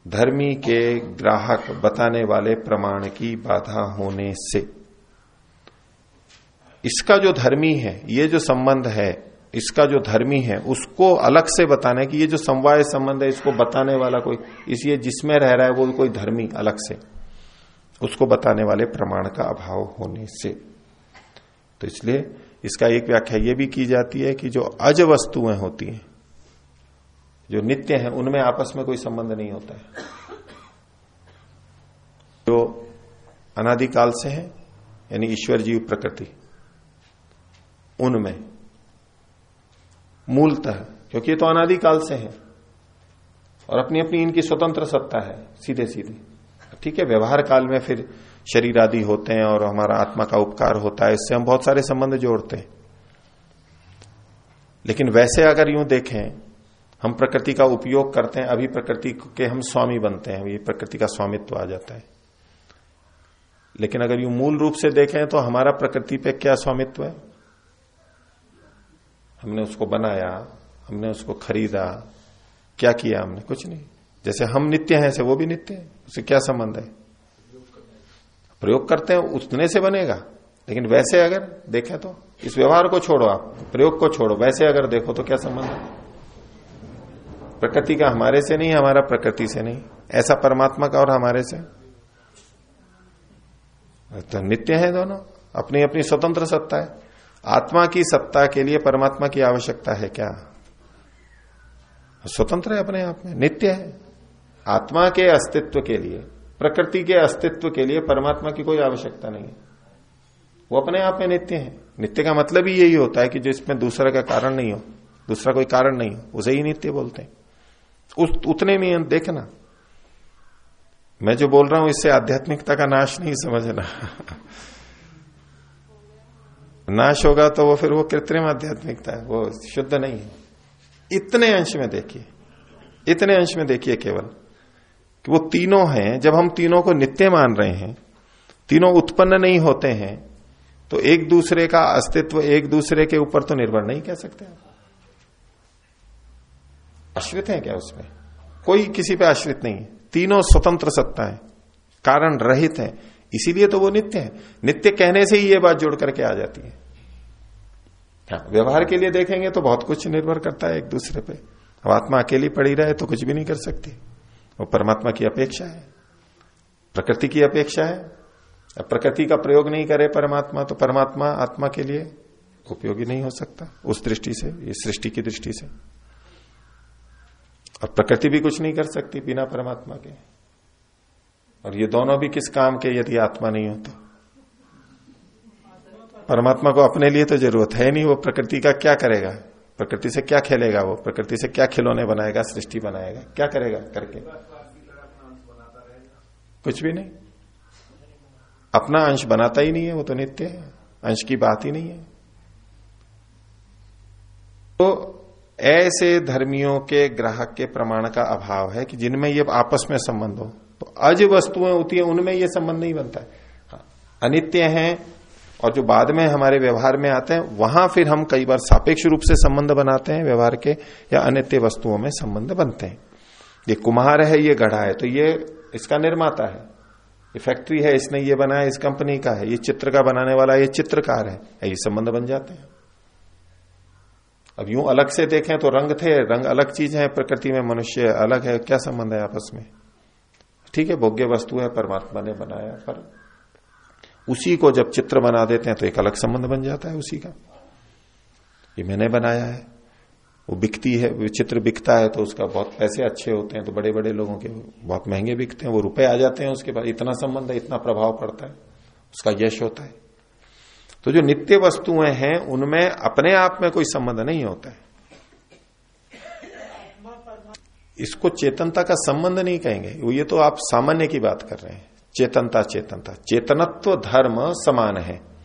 धर्मी के ग्राहक बताने वाले प्रमाण की बाधा होने से। इसका जो धर्मी है, ये जो संबंध है, इसका जो धर्मी है, उसको अलग से बताना है कि ये जो समवाय संबंध है, इसको बताने वाला कोई, इसलिए जिसमें रह रहा है वो कोई धर्मी अलग से, उसको बताने वाले प्रमाण का अभाव होने से। तो इसलिए इसका एक व्याख्या ये भी की जाती है कि जो अज वस्तुएँ होती हैं, जो नित्य है, उनमें आपस में कोई संबंध नहीं होता है। जो अनादिकाल से है, यानी ईश्वर जीव प्रकृति उनमें। मूलतः, क्योंकि ये तो अनादिकाल से है, और अपनी अपनी इनकी स्वतंत्र सत्ता है सीधे सीधे ठीक है, व्यवहार काल में फिर शरीर आदि होते हैं, और हमारा आत्मा का उपकार होता है, इससे हम बहुत सारे संबंध जोड़ते हैं। लेकिन वैसे अगर यूँ देखें, हम प्रकृति का उपयोग करते हैं, अभी प्रकृति के हम स्वामी बनते हैं, ये प्रकृति का स्वामित्व आ जाता है। लेकिन अगर यूँ मूल रूप से देखें तो हमारा प्रकृति पे क्या स्वामित्व है? हमने उसको बनाया, हमने उसको खरीदा, क्या किया हमने? कुछ नहीं। जैसे हम नित्य हैं, ऐसे वो भी नित्य है। उससे क्या संबंध है? प्रयोग करते हैं, उतने से बनेगा। लेकिन वैसे अगर देखें तो इस व्यवहार को छोड़ो आप, प्रयोग को छोड़ो। वैसे अगर देखो तो क्या संबंध है? प्रकृति का हमारे से नहीं, हमारा प्रकृति से नहीं। ऐसा परमात्मा का और हमारे से। तो नित्य है दोनों। अपनी अपनी स्वतंत्र सत्ता है। आत्मा की सत्ता के लिए परमात्मा की आवश्यकता है क्या? स्वतंत्र है अपने आप में, नित्य है। आत्मा के अस्तित्व के लिए, प्रकृति के अस्तित्व के लिए परमात्मा की कोई आवश्यकता नहीं है। वो अपने आप में नित्य है। नित्य का मतलब ही यही होता है कि जो इसमें दूसरा का कारण नहीं हो, दूसरा कोई कारण नहीं हो, उसे ही नित्य बोलते हैं। उस, उतने में देखना। मैं जो बोल रहा हूँ, इससे आध्यात्मिकता का नाश नहीं समझना। नाश होगा तो वो फिर वो कृत्रिम आध्यात्मिकता है, वो शुद्ध नहीं है। इतने अंश में देखिए, इतने अंश में देखिए केवल कि वो तीनों हैं, जब हम तीनों को नित्य मान रहे हैं, तीनों उत्पन्न नहीं होते हैं तो एक दूसरे का अस्तित्व एक दूसरे के ऊपर तो निर्भर नहीं कह सकते आश्रित है क्या उसमें? कोई किसी पे आश्रित नहीं है। तीनों स्वतंत्र सत्ता है, कारण रहित है। इसीलिए तो वो नित्य है। नित्य कहने से ही ये बात जोड़ करके आ जाती है। हाँ व्यवहार के लिए देखेंगे तो बहुत कुछ निर्भर करता है एक दूसरे पे। अब आत्मा अकेली पड़ी रहे तो कुछ भी नहीं कर सकती। वो परमात्मा की अपेक्षा है। प्रकृति की अपेक्षा है। अब प्रकृति का प्रयोग नहीं करे परमात्मा तो परमात्मा आत्मा के लिए उपयोगी नहीं हो सकता, उस दृष्टि से ये सृष्टि की दृष्टि से। और प्रकृति भी कुछ नहीं कर सकती बिना परमात्मा के। और ये दोनों भी किस काम के, यदि आत्मा नहीं हो तो? परमात्मा को अपने लिए तो ज़रूरत है नहीं, वो प्रकृति का क्या करेगा? प्रकृति से क्या खेलेगा वो? प्रकृति से क्या खिलौने बनाएगा, सृष्टि बनाएगा? क्या करेगा करके? कुछ भी नहीं। अपना अंश बनाता ही नहीं है, वो तो नित्य है। अंश की बात ही नहीं है। तो ऐसे धर्मियों के, ग्राहक के प्रमाण का अभाव है कि जिनमें ये आपस में संबंध हो। तो अज वस्तुएँ होती है उनमें यह संबंध नहीं बनता है। हाँ, अनित्य है और जो बाद में हमारे व्यवहार में आते हैं वहाँ फिर हम कई बार सापेक्ष रूप से संबंध बनाते हैं व्यवहार के या अनित्य वस्तुओं में संबंध बनते हैं। ये कुम्हार है ये गढ़ा है तो ये इसका निर्माता है। ये फैक्ट्री है इसने ये बनाया इस कंपनी का है। ये चित्र का बनाने वाला ये चित्रकार है। ये संबंध बन जाते हैं। अब यूँ अलग से देखें तो रंग थे रंग अलग चीज़ है प्रकृति में मनुष्य अलग है क्या संबंध है आपस में? ठीक है, भोग्य वस्तु है, परमात्मा ने बनाया, पर उसी को जब चित्र बना देते हैं तो एक अलग संबंध बन जाता है उसी का। ये मैंने बनाया है, वो बिकती है, वो चित्र बिकता है तो उसका बहुत पैसे अच्छे होते हैं तो बड़े बड़े लोगों के बहुत महँगे बिकते हैं, वो रुपए आ जाते हैं उसके बाद, इतना संबंध है, इतना प्रभाव पड़ता है, उसका यश होता है। तो जो नित्य वस्तुएँ हैं, उनमें अपने आप में कोई संबंध नहीं होता है। इसको चेतनता का संबंध नहीं कहेंगे। ये तो आप सामान्य की बात कर रहे हैं। चेतनता चेतनता। चेतनत्व धर्म समान है।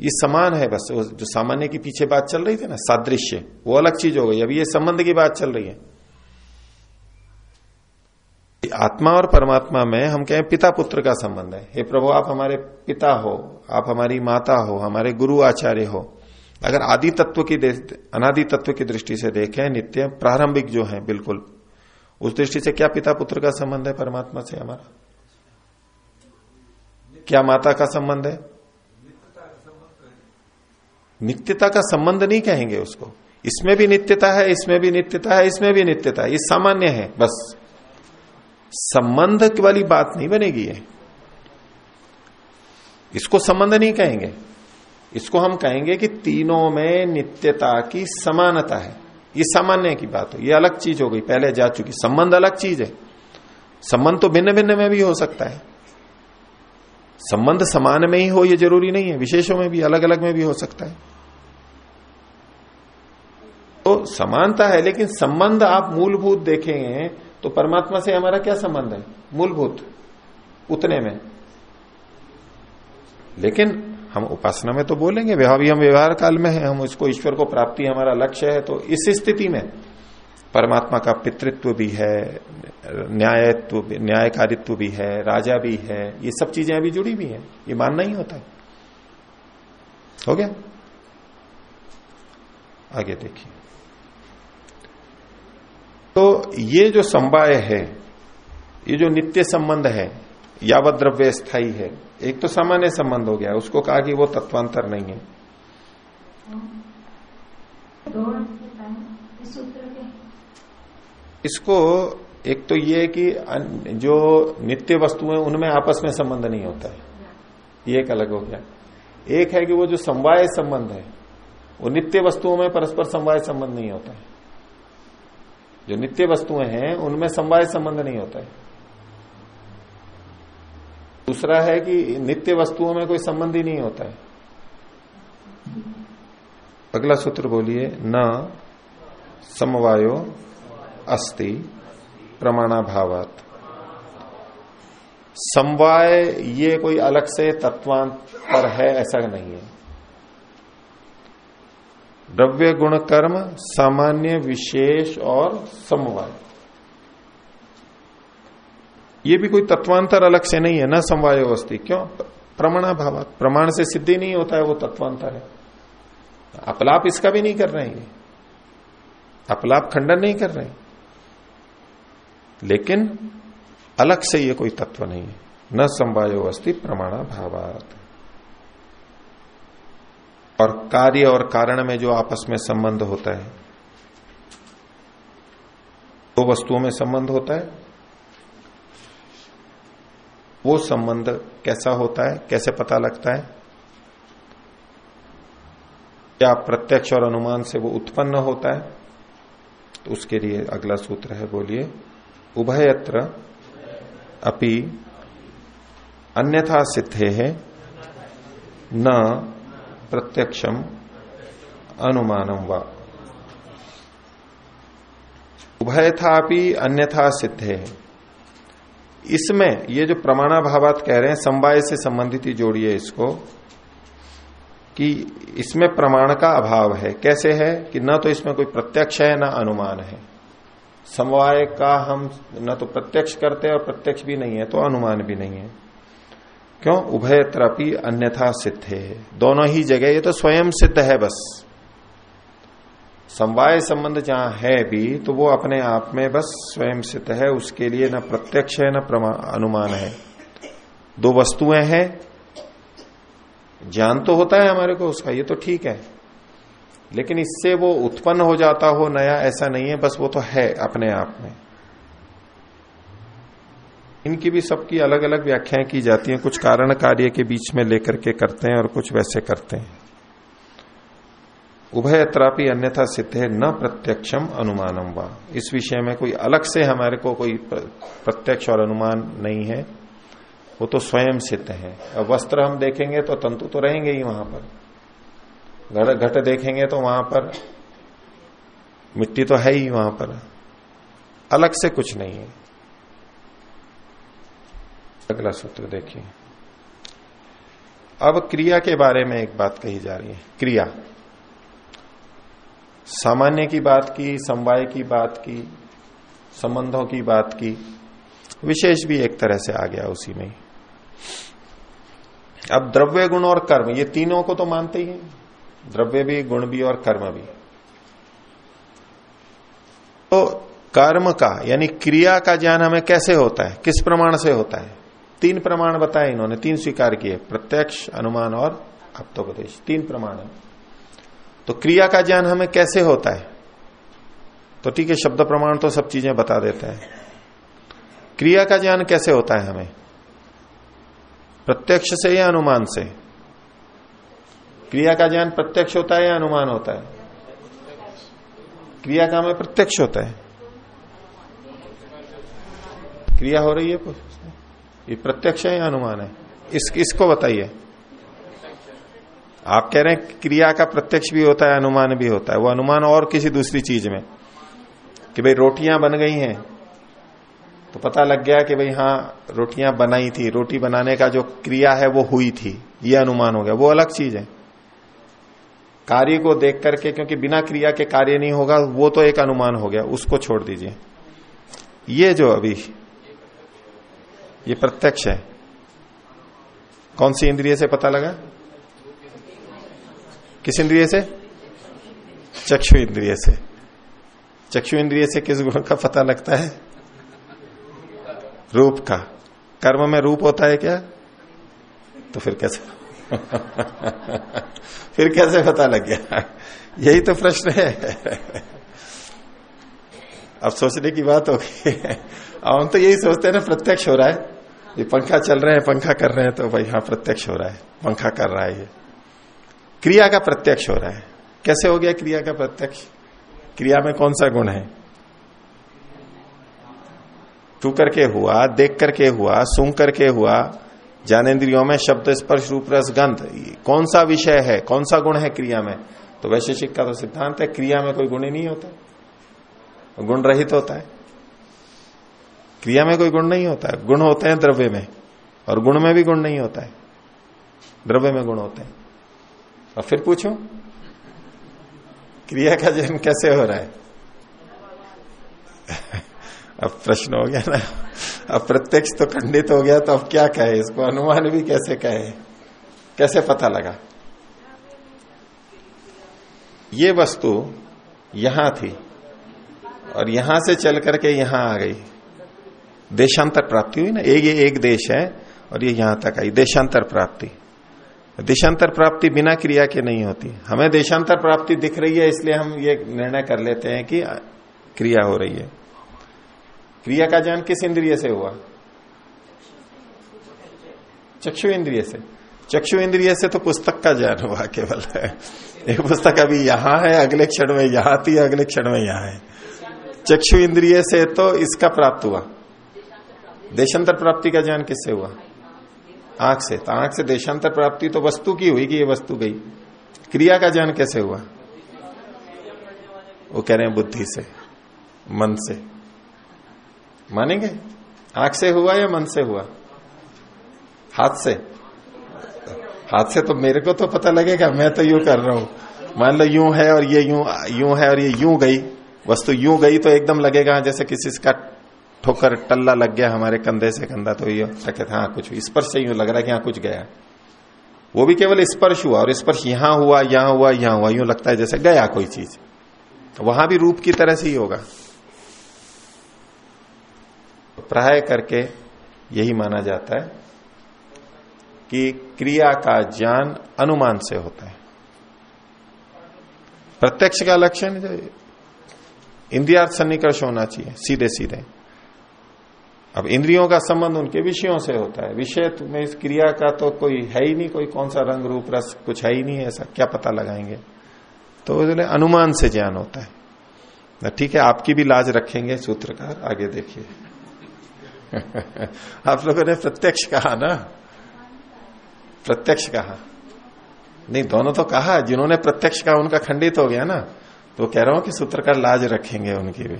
ये समान है बस जो सामान्य के पीछे बात चल रही थी ना, सादृश्य, वो अलग चीज़ हो गई। अभी ये संबंध की बात चल रही है। आत्मा और परमात्मा में हम कहें पिता पुत्र का संबंध है। हे प्रभु, आप हमारे पिता हो, आप हमारी माता हो, हमारे गुरु आचार्य हो। अगर आदि तत्व की अनादि तत्व की दृष्टि से देखें, नित्य, प्रारंभिक जो है, बिल्कुल, उस दृष्टि से क्या पिता पुत्र का संबंध है परमात्मा से हमारा? क्या माता का संबंध है? नित्यता का संबंध नहीं कहेंगे उसको। इसमें भी नित्यता है, इसमें भी नित्यता है, इसमें भी नित्यता है। ये सामान्य है, बस। संबंध वाली बात नहीं बनेगी ये। इसको संबंध नहीं कहेंगे। इसको हम कहेंगे कि तीनों में नित्यता की समानता है। ये सामान्य की बात है। ये अलग चीज़ हो गई, पहले जा चुकी। संबंध अलग चीज़ है। संबंध तो भिन्न भिन्न में भी हो सकता है। संबंध समान में ही हो, ये ज़रूरी नहीं है। विशेषों में भी अलग अलग में भी हो सकता है। तो समानता है, लेकिन संबंध आप मूलभूत देखेंगे तो परमात्मा से हमारा क्या संबंध है? मूलभूत, उतने में। लेकिन हम उपासना में तो बोलेंगे अभी हम व्यवहार काल में है, हम उसको, ईश्वर को प्राप्ति हमारा लक्ष्य है तो इस स्थिति में परमात्मा का पितृत्व भी है, न्यायत्व न्यायकारित्व भी है, राजा भी है, ये सब चीज़ें अभी जुड़ी भी हैं, ये मानना ही होता है। हो गया? आगे देखिए। तो ये जो संवाय है, ये जो नित्य संबंध है यावत द्रव्य स्थायी है एक तो सामान्य संबंध हो गया, उसको कहा कि वो तत्वांतर नहीं है। इसको एक तो ये कि जो नित्य वस्तुएँ उनमें आपस में संबंध नहीं होता है। ये एक अलग हो गया। एक है कि वो जो समवाय संबंध है, वो नित्य वस्तुओं में परस्पर समवाय संबंध नहीं होता है। जो नित्य वस्तुएँ हैं, उनमें समवाय संबंध नहीं होता है। दूसरा है कि नित्य वस्तुओं में कोई संबंध ही नहीं होता है। अगला सूत्र बोलिए, न समवायो अस्ति प्रमाणाभावात। समवाय ये कोई अलग से तत्वांतर है, ऐसा नहीं है। द्रव्य गुण कर्म सामान्य, विशेष और समवाय। ये भी कोई तत्वांतर अलग से नहीं है, न समवाय अवस्थी क्यों? प्रमाणाभाव प्रमाण से सिद्धि नहीं होता है, वो तत्वांतर है। अपलाप इसका भी नहीं कर रहे हैं अपलाप खंडन नहीं कर रहे लेकिन अलग से ये कोई तत्व नहीं है। न समवायो अस्थि प्रमाणा भावात और कार्य और कारण में जो आपस में संबंध होता है, दो तो वस्तुओं में संबंध होता है। वो संबंध कैसा होता है, कैसे पता लगता है? क्या प्रत्यक्ष और अनुमान से वो उत्पन्न होता है? तो उसके लिए अगला सूत्र है, बोलिए, उभयत्र अपि अन्यथा सिद्धे है, न प्रत्यक्षम अनुमानम व। उभयथापि अन्यथा सिद्धे है। इसमें ये जो प्रमाणा भावात कह रहे हैं, समवाय से संबंधित ही जोड़िए इसको, कि इसमें प्रमाण का अभाव है। कैसे है? कि न तो इसमें कोई प्रत्यक्ष है, न अनुमान है। समवाय का हम न तो प्रत्यक्ष करते हैं और प्रत्यक्ष भी नहीं है तो अनुमान भी नहीं है। क्यों? उभय त्रपी अन्यथा सिद्ध है। दोनों ही जगह, ये तो स्वयं सिद्ध है बस। समवाय संबंध जहाँ है भी तो वो अपने आप में बस स्वयं सिद्ध है, उसके लिए न प्रत्यक्ष है, न अनुमान है। दो वस्तुएँ हैं। ज्ञान तो होता है हमारे को, उसका ये तो ठीक है। लेकिन इससे वो उत्पन्न हो जाता हो, नया ऐसा नहीं है, बस वो तो है अपने आप में। इनकी भी सबकी अलग अलग व्याख्याएँ की जाती हैं, कुछ कारण कार्य के बीच में लेकर के करते हैं और कुछ वैसे करते हैं। उभय त्रापी अन्यथा सिद्ध है न प्रत्यक्षम अनुमानम व। इस विषय में कोई अलग से हमारे को कोई प्रत्यक्ष और अनुमान नहीं है। वो तो स्वयं सिद्ध है। अब वस्त्र हम देखेंगे तो तंतु तो रहेंगे ही वहाँ पर। घट देखेंगे तो वहाँ पर मिट्टी तो है ही वहाँ पर। अलग से कुछ नहीं है। अगला सूत्र देखिए। अब क्रिया के बारे में एक बात कही जा रही है। क्रिया। सामान्य की बात की, समवाय की बात की, संबंधों की बात की, विशेष भी एक तरह से आ गया उसी में। अब द्रव्य गुण और कर्म, ये तीनों को तो मानते ही हैं। द्रव्य भी, गुण भी और कर्म भी। तो कर्म का, यानी क्रिया का ज्ञान हमें कैसे होता है? किस प्रमाण से होता है? तीन प्रमाण बताए इन्होंने, तीन स्वीकार किए, प्रत्यक्ष, अनुमान और अप्तोपदेश तीन प्रमाण है। तो क्रिया का ज्ञान हमें कैसे होता है? तो ठीक है, शब्द प्रमाण तो सब चीज़ें बता देते हैं। क्रिया का ज्ञान कैसे होता है हमें? प्रत्यक्ष से या अनुमान से? क्रिया का ज्ञान प्रत्यक्ष होता है या अनुमान होता है? क्रिया का हमें प्रत्यक्ष होता है। क्रिया हो रही है? ये प्रत्यक्ष है या अनुमान है? इस, इसको बताइए। आप कह रहे हैं क्रिया का प्रत्यक्ष भी होता है, अनुमान भी होता है। वो अनुमान और किसी दूसरी चीज़ में। कि भाई रोटियाँ बन गई हैं तो पता लग गया कि भाई हाँ रोटियाँ बनाई थी। रोटी बनाने का जो क्रिया है, वो हुई थी। ये अनुमान हो गया। वो अलग चीज़ है। कार्य को देख करके, क्योंकि बिना क्रिया के कार्य नहीं होगा, वो तो एक अनुमान हो गया। उसको छोड़ दीजिए। ये जो अभी, ये प्रत्यक्ष है। कौन सी इंद्रिय से पता लगा? किस इंद्रिय से? चक्षु इंद्रिय से। चक्षु इंद्रिय से किस गुण का पता लगता है? रूप का। कर्म में रूप होता है क्या? तो फिर कैसे? फिर कैसे पता लग गया? यही तो प्रश्न है। अब सोचने की बात होगी हम तो यही सोचते हैं ना, प्रत्यक्ष हो रहा है। ये पंखा चल रहे हैं, पंखा कर रहे हैं तो भाई हाँ प्रत्यक्ष हो रहा है। पंखा कर रहा है ये। क्रिया का प्रत्यक्ष हो रहा है। कैसे हो गया क्रिया का प्रत्यक्ष? क्रिया में कौन सा गुण है? छू करके हुआ, देख करके हुआ, सुन करके हुआ, ज्ञानेन्द्रियों में शब्द स्पर्श रूप रस गंध कौन सा विषय है? कौन सा गुण है क्रिया में? तो वैशेषिक का तो सिद्धांत है, क्रिया में कोई गुण ही नहीं होता। गुण रहित होता है। क्रिया में कोई गुण नहीं होता। है गुण होते हैं द्रव्य में, और गुण में भी गुण नहीं होता है। द्रव्य में गुण होते हैं। और फिर पूछो? क्रिया का जन्म कैसे हो रहा है? अब प्रश्न हो गया ना। अब प्रत्यक्ष तो खंडित हो गया तो अब क्या कहे? इसको अनुमान भी कैसे कहे? कैसे पता लगा? ये वस्तु यहाँ थी और यहाँ से चल करके यहाँ आ गई। देशांतर प्राप्ति हुई ना? एक ये एक देश है और ये यहाँ तक आई। देशांतर प्राप्ति। देशांतर प्राप्ति बिना क्रिया के नहीं होती। हमें देशांतर प्राप्ति दिख रही है, इसलिए हम ये निर्णय कर लेते हैं कि क्रिया हो रही है। क्रिया का ज्ञान किस इंद्रिय से हुआ? चक्षु इंद्रिय से। चक्षु इंद्रिय से तो पुस्तक का ज्ञान हुआ केवल। एक पुस्तक अभी यहाँ है, अगले क्षण में यहाँ थी अगले क्षण में यहाँ है। चक्षु इंद्रिय से तो इसका प्राप्त हुआ। देशांतर प्राप्ति का ज्ञान किससे हुआ? आँख से तो आँख से देशांतर प्राप्ति तो वस्तु की हुई कि ये वस्तु गई। क्रिया का ज्ञान कैसे हुआ? वो कह रहे हैं बुद्धि से, मन से। मानेंगे? आँख से हुआ या मन से हुआ? हाथ से। हाथ से तो मेरे को तो पता लगेगा, मैं तो यूँ कर रहा हूँ। मान लो यूँ है और ये यूँ यूँ है और ये यूँ गई, वस्तु यूँ गई तो एकदम लगेगा, जैसे किसी का ठोकर, टल्ला लग गया हमारे कंधे से कंधा तो ये कहते हाँ कुछ स्पर्श से यूँ लग रहा है कि हाँ कुछ गया। वो भी केवल स्पर्श हुआ, और स्पर्श यहाँ हुआ यहाँ हुआ यहाँ हुआ, यूँ लगता है जैसे गया कोई चीज़। वहाँ भी रूप की तरह से ही होगा। प्राय करके यही माना जाता है कि क्रिया का ज्ञान अनुमान से होता है। प्रत्यक्ष का लक्षण, इंद्रियार्थ सन्निकर्ष होना चाहिए सीधे सीधे अब इंद्रियों का संबंध उनके विषयों से होता है। विषय में इस क्रिया का तो कोई है ही नहीं, कोई कौन सा रंग, रूप, रस, कुछ है ही नहीं, ऐसा क्या पता लगाएँगे? तो अनुमान से ज्ञान होता है। ठीक है, आपकी भी लाज रखेंगे सूत्रकार, आगे देखिए। आप लोगों ने प्रत्यक्ष कहा ना? प्रत्यक्ष कहा। नहीं, दोनों तो कहा, जिन्होंने प्रत्यक्ष कहा, उनका खंडित हो गया ना। तो कह रहा हूँ कि सूत्रकार लाज रखेंगे उनकी भी।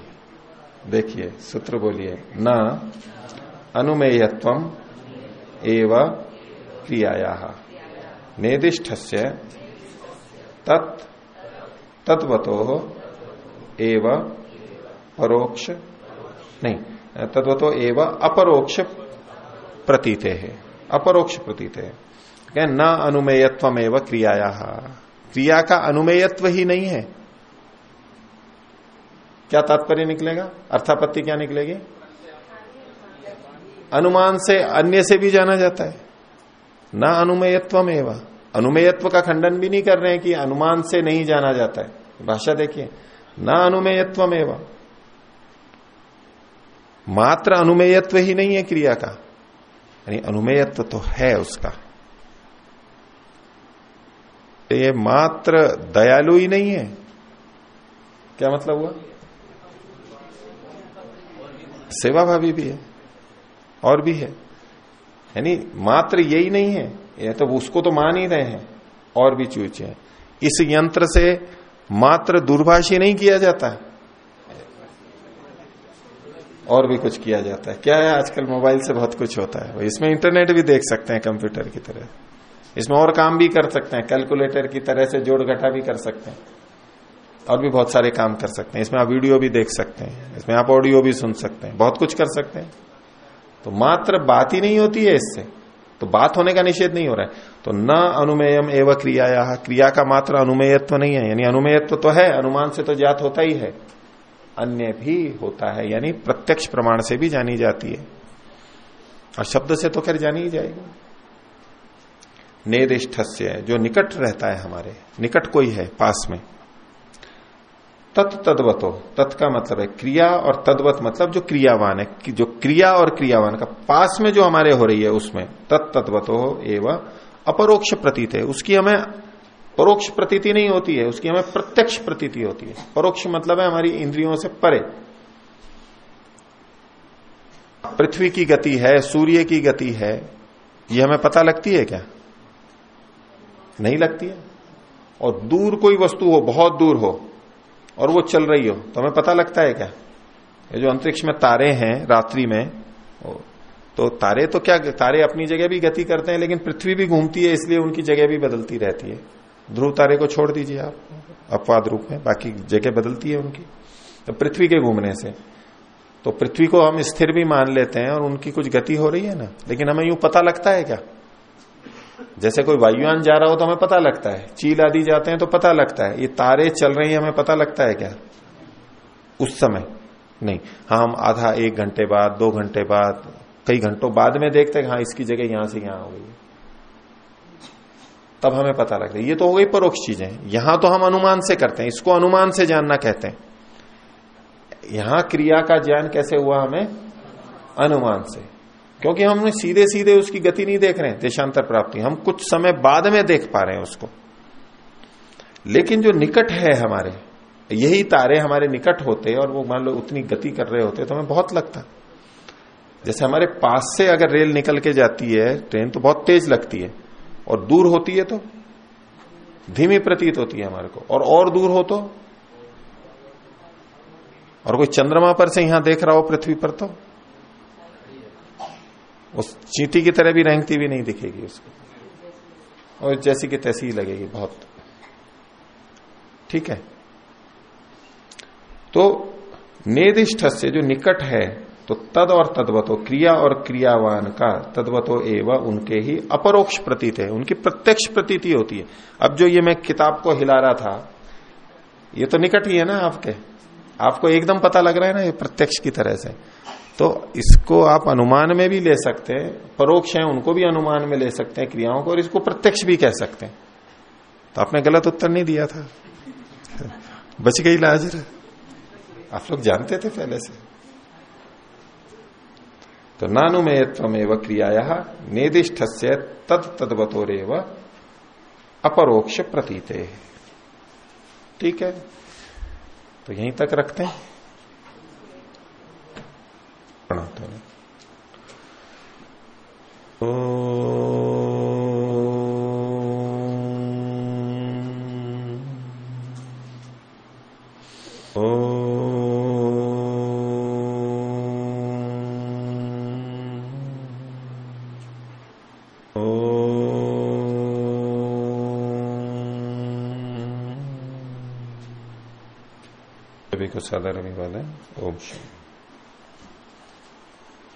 देखिए, सूत्र बोलिए, न अनुमेयत्व एव क्रियाया। निर्दिष्ट से तत् तत्वतो एव परोक्ष, नहीं तत्वतो एवं अपरोक्ष प्रतीते है। अपरोक्ष प्रतीत है। न अनुमेयत्व एवं क्रियाया? क्रिया का अनुमेयत्व ही नहीं है। क्या तात्पर्य निकलेगा? अर्थापत्ति क्या निकलेगी? अनुमान से अन्य से भी जाना जाता है। न अनुमेयत्व एवं। अनुमेयत्व का खंडन भी नहीं कर रहे हैं कि अनुमान से नहीं जाना जाता है। भाषा देखिए, न अनुमेयत्व एवं। मात्र अनुमेयत्व ही नहीं है क्रिया का। यानी अनुमेयत्व तो है उसका। तो ये मात्र दयालु ही नहीं है। क्या मतलब हुआ? सेवाभावी भी है, और भी है। यानी मात्र यही नहीं है, ये तो उसको तो मान ही रहे हैं, और भी चूचे हैं। इस यंत्र से मात्र दूरभाषी नहीं किया जाता है। और भी कुछ किया जाता है। क्या है, आजकल मोबाइल से बहुत कुछ होता है। इसमें इंटरनेट भी देख सकते हैं कंप्यूटर की तरह। इसमें और काम भी कर सकते हैं, कैलकुलेटर की तरह से जोड़ घटा भी कर सकते हैं। और भी बहुत सारे काम कर सकते हैं। इसमें आप वीडियो भी देख सकते हैं। इसमें आप ऑडियो भी सुन सकते हैं। बहुत कुछ कर सकते हैं। तो मात्र बात ही नहीं होती है इससे। तो बात होने का निषेध नहीं हो रहा है। तो न अनुमेयम एवं क्रिया क्रिया का मात्र अनुमेयत्व नहीं है। यानी अनुमेयत्व तो है, अनुमान से तो ज्ञात होता ही है। अन्य भी होता है। यानी प्रत्यक्ष प्रमाण से भी जानी जाती है। और शब्द से तो खैर जानी ही जाएगी। निर्दिष्ट जो निकट रहता है हमारे, निकट कोई है, पास में। तत् तद्वतो। तत् का मतलब है क्रिया और तद्वत मतलब जो क्रियावान है जो क्रिया और क्रियावान का पास में जो हमारे हो रही है उसमें तत् तद्वतो एवं अपरोक्ष प्रतीत है। उसकी हमें परोक्ष प्रतीति नहीं होती है, उसकी हमें प्रत्यक्ष प्रतीति होती है। परोक्ष मतलब है हमारी इंद्रियों से परे। पृथ्वी की गति है, सूर्य की गति है, ये हमें पता लगती है क्या? नहीं लगती है। और दूर कोई वस्तु हो, बहुत दूर हो और वो चल रही हो। तो हमें पता लगता है क्या? ये जो अंतरिक्ष में तारे हैं रात्रि में तो तारे तो क्या तारे अपनी जगह भी गति करते हैं, लेकिन पृथ्वी भी घूमती है, इसलिए उनकी जगह भी बदलती रहती है। ध्रुव तारे को छोड़ दीजिए आप, अपवाद रूप में, बाकी जगह बदलती है उनकी। तो पृथ्वी के घूमने से। तो पृथ्वी को हम स्थिर भी मान लेते हैं और उनकी कुछ गति हो रही है ना? लेकिन हमें यूँ पता लगता है क्या? जैसे कोई वायुयान जा रहा हो तो हमें पता लगता है। चील आदि जाते हैं तो पता लगता है। ये तारे चल रही है, हमें पता लगता है क्या? उस समय। नहीं। हाँ हम आधा एक घंटे बाद, दो घंटे बाद, कई घंटों बाद में देखते हैं हाँ इसकी जगह यहाँ से यहाँ हो गई। तब हमें पता लगता है। ये तो हो गई परोक्ष चीज़ें। यहाँ तो हम अनुमान से करते हैं। इसको अनुमान से जानना कहते हैं। यहाँ क्रिया का ज्ञान कैसे हुआ हमें? अनुमान से। क्योंकि हमने सीधे सीधे उसकी गति नहीं देख रहे हैं देशांतर प्राप्ति। हम कुछ समय बाद में देख पा रहे हैं उसको। लेकिन जो निकट है हमारे, यही तारे हमारे निकट होते और वो मान लो उतनी गति कर रहे होते तो हमें बहुत लगता। जैसे हमारे पास से अगर रेल निकल के जाती है, ट्रेन तो बहुत तेज लगती है, और दूर होती है तो धीमी प्रतीत होती है हमारे को, और और दूर हो तो? और कोई चंद्रमा पर से यहाँ देख रहा हो पृथ्वी पर तो? उस चींटी की तरह भी रेंगती भी नहीं दिखेगी उसको। और जैसी की तैसी ही लगेगी बहुत। ठीक है? तो निर्दिष्ट से जो निकट है तो तद और तद्वतो, क्रिया और क्रियावान का तद्वतो एवं उनके ही अपरोक्ष प्रतीत है। उनकी प्रत्यक्ष प्रतीति होती है। अब जो ये मैं किताब को हिला रहा था, ये तो निकट ही है ना आपके? आपको एकदम पता लग रहा है ना ये प्रत्यक्ष की तरह से। तो इसको आप अनुमान में भी ले सकते हैं, परोक्ष है, उनको भी अनुमान में ले सकते हैं, क्रियाओं को, और इसको प्रत्यक्ष भी कह सकते हैं। तो आपने गलत उत्तर नहीं दिया था। बच गई लाजर। आप लोग जानते थे पहले से। तो नानुमेयत्व क्रियाया निर्दिष्ट से तद तदवतोरेव अपरोक्ष प्रतीते। ठीक है? तो यहीं तक रखते हैं। हैं सभी को सादा रवि वाले ओम शांति